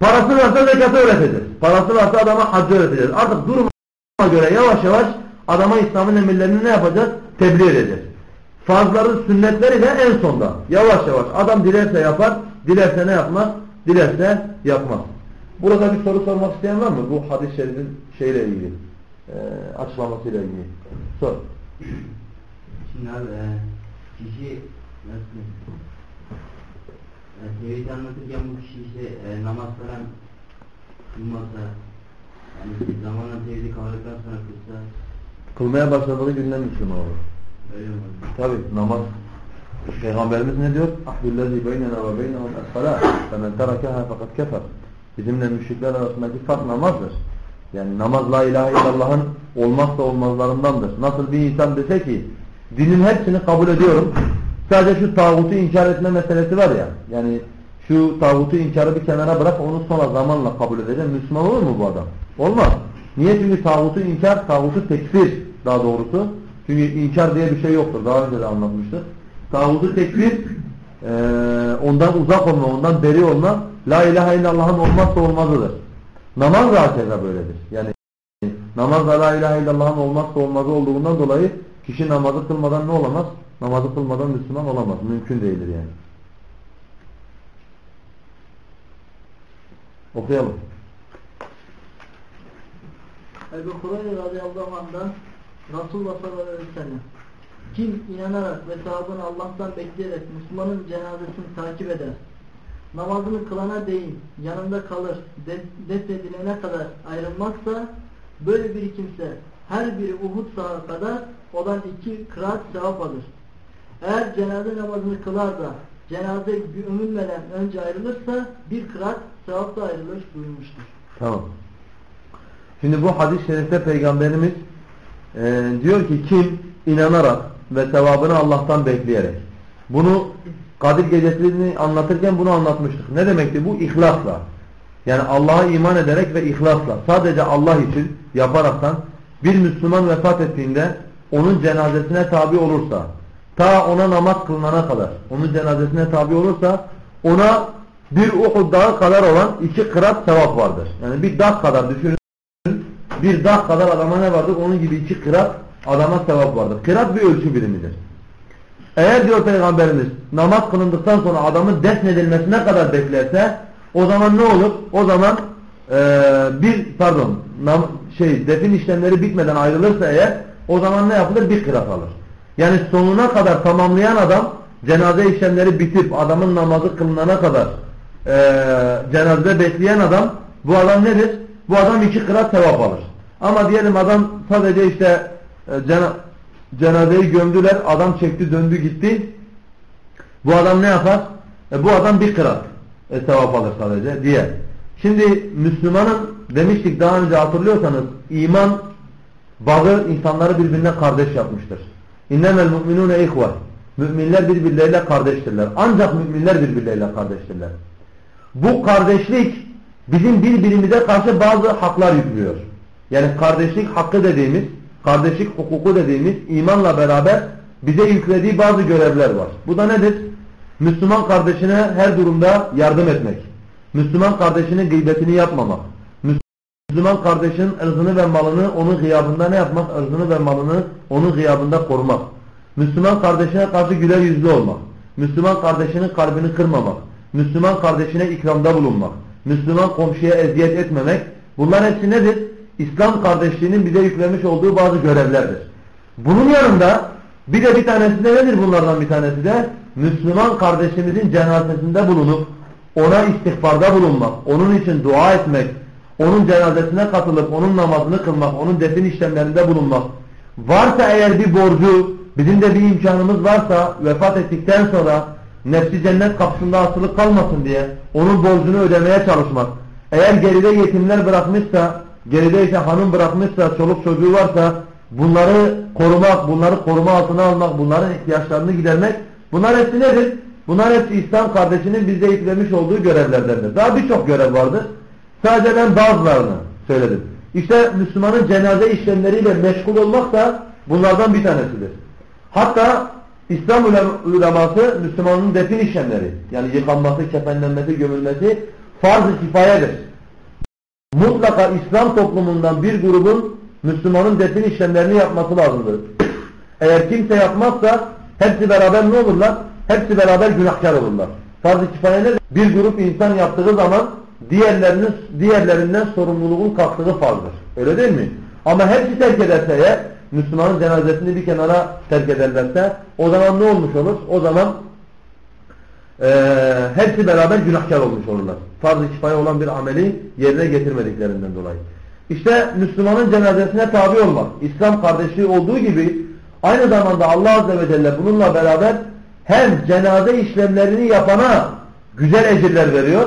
Speaker 1: Parası varsa zekatı öğreteceğiz. Parası varsa adama haccı öğreteceğiz. Artık duruma göre yavaş yavaş adama İslam'ın emirlerini ne yapacağız? Tebliğ edeceğiz. Farzların sünnetleri de en sonda. Yavaş yavaş. Adam dilerse yapar, dilerse ne yapmaz? Dilerse yapmaz. Burada bir soru sormak isteyen var mı? Bu hadis-i şerifin şeyle ilgili, e, açıklamasıyla ilgili. Sor.
Speaker 3: Şimdi abi e, kişi nasıl? E, tevhid anlatırken bu kişi işte e, namaz falan kılmazsa yani zamanla tevhidi kavradıktan sonra kılsa
Speaker 1: Kılmaya başladığı günden Müslüman olur. Tabi namaz. Peygamberimiz ne diyor? Ahdullezi beynena ve beynehum es-salah. Femen terakeha fakat kefer. Bizimle müşrikler arasındaki fark namazdır. Yani namaz la ilahe illallah'ın olmazsa olmazlarındandır. Nasıl bir insan dese ki dinin hepsini kabul ediyorum. Sadece şu tağutu inkar etme meselesi var ya. Yani şu tağutu inkarı bir kenara bırak onu sonra zamanla kabul edeceğim. Müslüman olur mu bu adam? Olmaz. Niye? Çünkü tağutu inkar, tağutu tekfir daha doğrusu. Çünkü inkar diye bir şey yoktur. Daha önce de anlatmıştık. Tağutu tekfir e, ondan uzak olma, ondan beri olma La ilahe illallah'ın olmazsa olmazıdır. Namaz da hakeza böyledir. Yani namaz da la ilahe illallah'ın olmazsa olmazı olduğundan dolayı kişi namazı kılmadan ne olamaz? Namazı kılmadan Müslüman olamaz. Mümkün değildir yani. Okuyalım.
Speaker 5: Ebu Hureyre radıyallahu anh'dan Resulullah sallallahu aleyhi ve sellem kim inanarak ve sevabını Allah'tan bekleyerek Müslümanın cenazesini takip eder namazını kılana değin yanında kalır defnedilene kadar ayrılmazsa böyle bir kimse her biri Uhud sağı kadar olan iki kıraat sevap alır. Eğer cenaze namazını kılar da cenaze gömülmeden önce ayrılırsa bir kıraat sevap da ayrılır buyurmuştur.
Speaker 1: Tamam. Şimdi bu hadis-i şerifte Peygamberimiz e, diyor ki kim inanarak ve sevabını Allah'tan bekleyerek bunu Kadir gecesini anlatırken bunu anlatmıştık. Ne demekti bu? İhlasla. Yani Allah'a iman ederek ve ihlasla. Sadece Allah için yaparaktan bir Müslüman vefat ettiğinde onun cenazesine tabi olursa ta ona namaz kılınana kadar onun cenazesine tabi olursa ona bir Uhud dağı kadar olan iki kırat sevap vardır. Yani bir dağ kadar düşünün. Bir dağ kadar adama ne vardır? Onun gibi iki kırat adama sevap vardır. Kırat bir ölçü birimidir. Eğer diyor Peygamberimiz namaz kılındıktan sonra adamın defnedilmesine kadar beklerse o zaman ne olur? O zaman e, bir pardon nam, şey defin işlemleri bitmeden ayrılırsa eğer o zaman ne yapılır? Bir kırat alır. Yani sonuna kadar tamamlayan adam cenaze işlemleri bitip adamın namazı kılınana kadar e, cenazede bekleyen adam bu adam nedir? Bu adam iki kırat sevap alır. Ama diyelim adam sadece işte e, cena cenazeyi gömdüler adam çekti döndü gitti. Bu adam ne yapar? E, bu adam bir kırat e, sevap alır sadece diye. Şimdi Müslümanın demiştik daha önce hatırlıyorsanız iman bağı insanları birbirine kardeş yapmıştır. İnnemel mu'minune ihve. Müminler birbirleriyle kardeştirler. Ancak müminler birbirleriyle kardeştirler. Bu kardeşlik bizim birbirimize karşı bazı haklar yüklüyor. Yani kardeşlik hakkı dediğimiz, kardeşlik hukuku dediğimiz imanla beraber bize yüklediği bazı görevler var. Bu da nedir? Müslüman kardeşine her durumda yardım etmek. Müslüman kardeşinin gıybetini yapmamak. Müslüman kardeşinin ırzını ve malını onun gıyabında ne yapmak? Irzını ve malını onun gıyabında korumak. Müslüman kardeşine karşı güler yüzlü olmak. Müslüman kardeşinin kalbini kırmamak. Müslüman kardeşine ikramda bulunmak. Müslüman komşuya eziyet etmemek. Bunlar hepsi nedir? İslam kardeşliğinin bize yüklemiş olduğu bazı görevlerdir. Bunun yanında bir de bir tanesi de nedir bunlardan bir tanesi de? Müslüman kardeşimizin cenazesinde bulunup ona istihbarda bulunmak, onun için dua etmek, onun cenazesine katılıp onun namazını kılmak, onun defin işlemlerinde bulunmak. Varsa eğer bir borcu, bizim de bir imkanımız varsa vefat ettikten sonra nefsi cennet kapısında asılı kalmasın diye onun borcunu ödemeye çalışmak. Eğer geride yetimler bırakmışsa, geride ise hanım bırakmışsa, çoluk çocuğu varsa bunları korumak, bunları koruma altına almak, bunların ihtiyaçlarını gidermek bunlar hepsi nedir? Bunlar hepsi İslam kardeşinin bizde yüklemiş olduğu görevlerdendir. Daha birçok görev vardır. Sadece ben bazılarını söyledim. İşte Müslümanın cenaze işlemleriyle meşgul olmak da bunlardan bir tanesidir. Hatta İslam uleması Müslümanın defin işlemleri yani yıkanması, kefenlenmesi, gömülmesi farz-ı kifayedir. Mutlaka İslam toplumundan bir grubun Müslümanın defin işlemlerini yapması lazımdır. Eğer kimse yapmazsa hepsi beraber ne olurlar? Hepsi beraber günahkar olurlar. Farz-ı kifaye nedir? Bir grup insan yaptığı zaman diğerlerinin diğerlerinden sorumluluğun kalktığı farzdır. Öyle değil mi? Ama hepsi terk ederse eğer Müslümanın cenazesini bir kenara terk ederlerse o zaman ne olmuş olur? O zaman e, hepsi beraber günahkar olmuş olurlar. Farz-ı kifaye olan bir ameli yerine getirmediklerinden dolayı. İşte Müslümanın cenazesine tabi olmak, İslam kardeşliği olduğu gibi aynı zamanda Allah Azze ve Celle bununla beraber hem cenaze işlemlerini yapana güzel ecirler veriyor,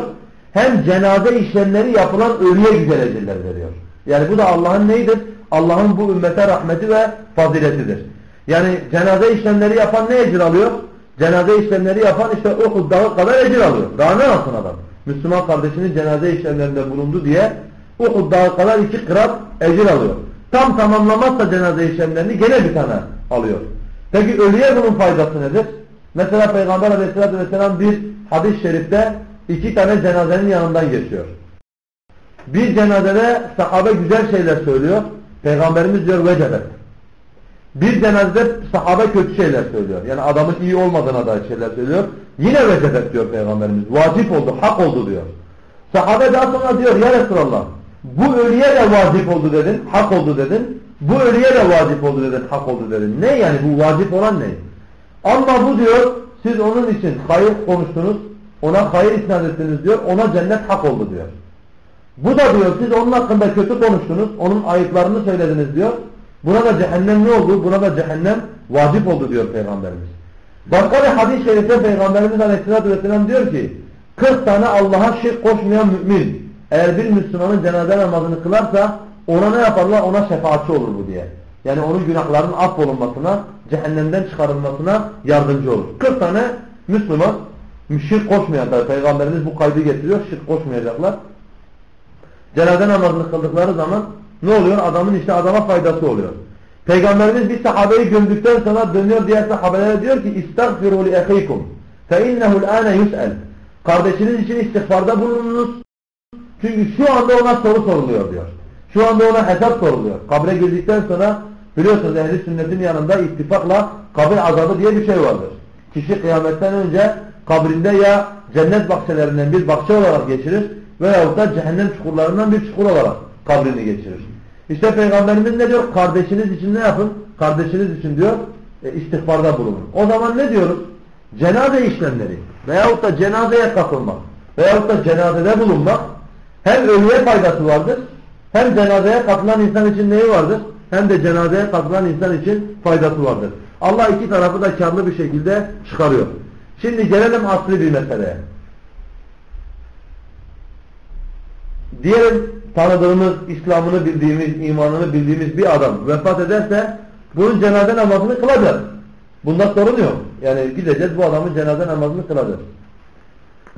Speaker 1: hem cenaze işlemleri yapılan ölüye güzel ecirler veriyor. Yani bu da Allah'ın neyidir? Allah'ın bu ümmete rahmeti ve faziletidir. Yani cenaze işlemleri yapan ne ecir alıyor? Cenaze işlemleri yapan işte Uhud dağı kadar ecir alıyor. Daha ne yapsın adam? Müslüman kardeşinin cenaze işlemlerinde bulundu diye Uhud dağı kadar iki kırat ecir alıyor. Tam tamamlamazsa cenaze işlemlerini gene bir tane alıyor. Peki ölüye bunun faydası nedir? Mesela Peygamber aleyhissalatü vesselam bir hadis-i şerifte iki tane cenazenin yanından geçiyor. Bir cenazede sahabe güzel şeyler söylüyor. Peygamberimiz diyor vecebet. Bir cenazede sahabe kötü şeyler söylüyor. Yani adamın iyi olmadığına dair şeyler söylüyor. Yine vecebet diyor Peygamberimiz. Vacip oldu, hak oldu diyor. Sahabe daha sonra diyor ya Resulallah bu ölüye de vacip oldu dedin, hak oldu dedin. Bu ölüye de vacip oldu dedin, hak oldu dedin. Ne yani bu vacip olan ne? Ama bu diyor siz onun için hayır konuştunuz, ona hayır isnat ettiniz diyor, ona cennet hak oldu diyor. Bu da diyor siz onun hakkında kötü konuştunuz, onun ayıplarını söylediniz diyor. Buna da cehennem ne oldu? Buna da cehennem vacip oldu diyor Peygamberimiz. Başka bir hadis-i şerifte Peygamberimiz Aleyhisselatü Vesselam diyor ki 40 tane Allah'a şirk koşmayan mümin eğer bir Müslümanın cenaze namazını kılarsa ona ne yaparlar? Ona şefaatçi olur bu diye. Yani onun günahlarının affolunmasına, cehennemden çıkarılmasına yardımcı olur. 40 tane Müslüman şirk koşmayacaklar. Peygamberimiz bu kaydı getiriyor. Şirk koşmayacaklar. Cenaze namazını kıldıkları zaman ne oluyor? Adamın işte adama faydası oluyor. Peygamberimiz bir sahabeyi gömdükten sonra dönüyor diğer sahabelere diyor ki İstagfiru li ehikum fe innehu l'ane yus'el Kardeşiniz için istiğfarda bulununuz. Çünkü şu anda ona soru soruluyor diyor. Şu anda ona hesap soruluyor. Kabre girdikten sonra biliyorsunuz ehli sünnetin yanında ittifakla kabir azabı diye bir şey vardır. Kişi kıyametten önce kabrinde ya cennet bahçelerinden bir bahçe olarak geçirir veyahut da cehennem çukurlarından bir çukur olarak kabrini geçirir. İşte Peygamberimiz ne diyor? Kardeşiniz için ne yapın? Kardeşiniz için diyor e, istihbarda bulunun. O zaman ne diyoruz? cenaze işlemleri veyahut da cenazeye katılmak veyahut da cenazede bulunmak hem ölüye faydası vardır hem cenazeye katılan insan için neyi vardır? Hem de cenazeye katılan insan için faydası vardır. Allah iki tarafı da karlı bir şekilde çıkarıyor. Şimdi gelelim asli bir meseleye. Diyelim tanıdığımız, İslam'ını bildiğimiz, imanını bildiğimiz bir adam vefat ederse bunun cenaze namazını kılacağız. Bunda sorun yok. Yani gideceğiz bu adamın cenaze namazını kılacağız.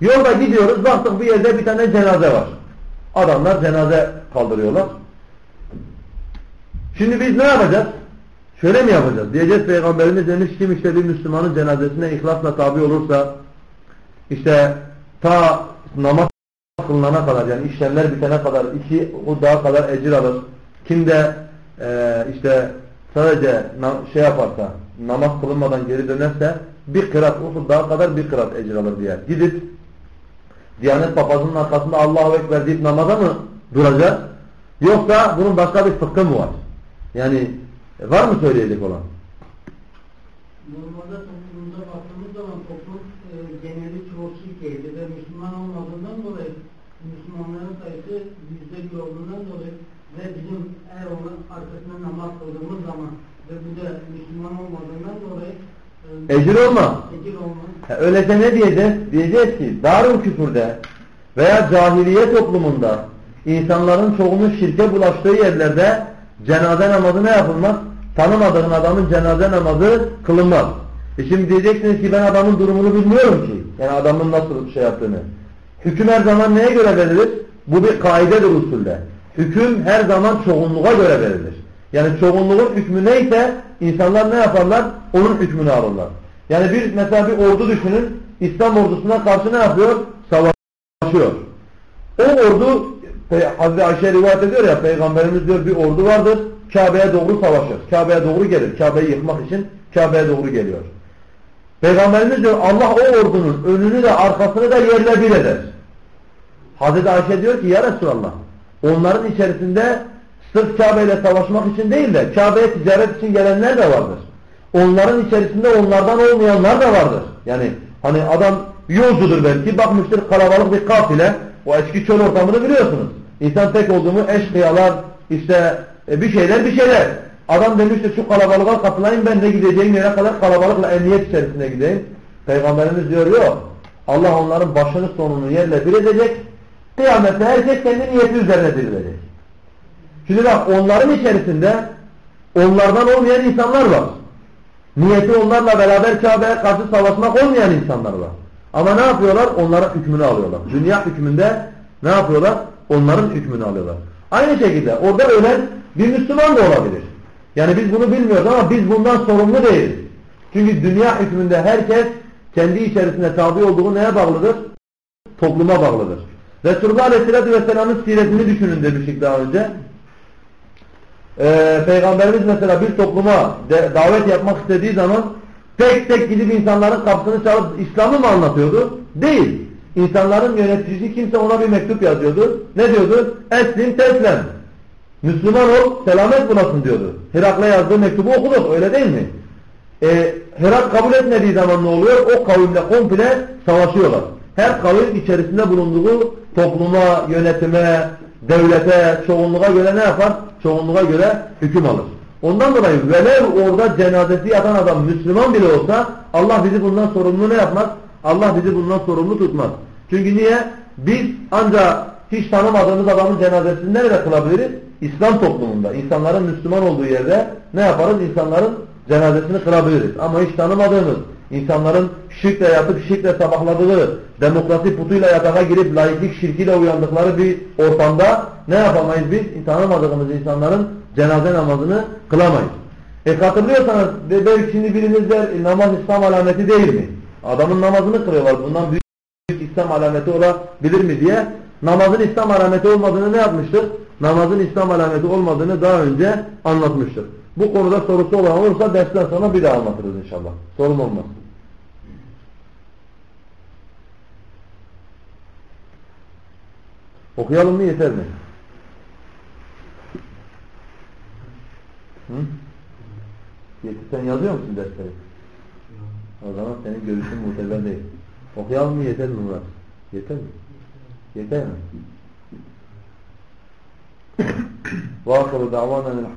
Speaker 1: Yolda gidiyoruz baktık bir yerde bir tane cenaze var. Adamlar cenaze kaldırıyorlar. Şimdi biz ne yapacağız? Şöyle mi yapacağız? Diyeceğiz Peygamberimiz demiş kim işte bir Müslümanın cenazesine ihlasla tabi olursa işte ta namaz kılınana kadar yani işlemler bitene kadar iki o daha kadar ecir alır. Kim de e, işte sadece şey yaparsa namaz kılınmadan geri dönerse bir kırat Uhud daha kadar bir kırat ecir alır diye. Gidip Diyanet papazının arkasında Allahu Ekber deyip namaza mı duracağız? Yoksa bunun başka bir fıkhı mı var? Yani var mı söyleyecek olan?
Speaker 3: Normalde toplumda baktığımız zaman toplum e, geneli çoğu Türkiye'de ve Müslüman olmadığından dolayı Müslümanların sayısı yüzde bir olduğundan dolayı ve bizim eğer onun arkasında namaz kıldığımız zaman ve bu da Müslüman olmadığından dolayı e,
Speaker 1: Ecir olmaz.
Speaker 3: Ecir olmaz.
Speaker 1: Ha, öyleyse ne diyeceğiz? Diyeceğiz ki Darül Küfür'de veya cahiliye toplumunda insanların çoğunun şirke bulaştığı yerlerde cenaze namazı ne yapılmaz? Tanımadığın adamın cenaze namazı kılınmaz. E şimdi diyeceksiniz ki ben adamın durumunu bilmiyorum ki. Yani adamın nasıl şey yaptığını. Hüküm her zaman neye göre verilir? Bu bir kaidedir usulde. Hüküm her zaman çoğunluğa göre verilir. Yani çoğunluğun hükmü neyse insanlar ne yaparlar? Onun hükmünü alırlar. Yani bir mesela bir ordu düşünün. İslam ordusuna karşı ne yapıyor? Savaşıyor. O ordu Hazreti Ayşe rivayet ediyor ya Peygamberimiz diyor bir ordu vardır. Kabe'ye doğru savaşır. Kabe'ye doğru gelir. Kabe'yi yıkmak için Kabe'ye doğru geliyor. Peygamberimiz diyor Allah o ordunun önünü de arkasını da yerle bir eder. Hazreti Ayşe diyor ki ya Resulallah onların içerisinde sırf Kabe ile savaşmak için değil de Kabe'ye ticaret için gelenler de vardır. Onların içerisinde onlardan olmayanlar da vardır. Yani hani adam yolcudur belki bakmıştır kalabalık bir kafile o eski çöl ortamını biliyorsunuz. İnsan tek olduğumu eşkıyalar işte e, bir şeyler bir şeyler. Adam demiştir şu kalabalığa katılayım ben de gideceğim yere kadar kalabalıkla emniyet içerisine gideyim. Peygamberimiz diyor yok. Allah onların başını sonunu yerle bir edecek. Kıyamette herkes kendi niyeti üzerine dirilecek. Şimdi bak onların içerisinde onlardan olmayan insanlar var. Niyeti onlarla beraber Kabe'ye karşı savaşmak olmayan insanlar var. Ama ne yapıyorlar? Onların hükmünü alıyorlar. Dünya hükmünde ne yapıyorlar? Onların hükmünü alıyorlar. Aynı şekilde orada ölen bir Müslüman da olabilir. Yani biz bunu bilmiyoruz ama biz bundan sorumlu değiliz. Çünkü dünya hükmünde herkes kendi içerisinde tabi olduğu neye bağlıdır? Topluma bağlıdır. Resulullah Aleyhisselatü Vesselam'ın siretini düşünün demiştik daha önce. Ee, Peygamberimiz mesela bir topluma de, davet yapmak istediği zaman tek tek gidip insanların kapısını çalıp İslam'ı mı anlatıyordu? Değil. İnsanların yöneticisi kimse ona bir mektup yazıyordu. Ne diyordu? Eslim teslem. Müslüman ol, selamet bulasın diyordu. Hirak'la yazdığı mektubu okuduk, öyle değil mi? Ee, Hirak kabul etmediği zaman ne oluyor? O kavimle komple savaşıyorlar. Her kavim içerisinde bulunduğu topluma, yönetime, devlete, çoğunluğa göre ne yapar? Çoğunluğa göre hüküm alır. Ondan dolayı velev orada cenazesi yatan adam Müslüman bile olsa Allah bizi bundan sorumlu ne yapmaz? Allah bizi bundan sorumlu tutmaz. Çünkü niye? Biz ancak hiç tanımadığımız adamın cenazesini nerede kılabiliriz? İslam toplumunda. insanların Müslüman olduğu yerde ne yaparız? İnsanların cenazesini kılabiliriz. Ama hiç tanımadığımız, insanların şirkle yatıp şirkle sabahladığı, demokrasi putuyla yatağa girip laiklik şirkiyle uyandıkları bir ortamda ne yapamayız biz? Tanımadığımız insanların cenaze namazını kılamayız. E hatırlıyorsanız belki şimdi biriniz der namaz İslam alameti değil mi? Adamın namazını kırıyorlar. Bundan büyük, büyük İslam alameti olabilir mi diye. Namazın İslam alameti olmadığını ne yapmıştır? Namazın İslam alameti olmadığını daha önce anlatmıştır. Bu konuda sorusu olan olursa dersten sonra bir daha anlatırız inşallah. Sorun olmaz. Okuyalım mı yeter mi? Hı? Yeter. Sen yazıyor musun dersleri? O zaman senin görüşün muteber değil. Okuyalım mı yeter mi Murat? Yeter mi? Yeter mi? وآخر دعوانا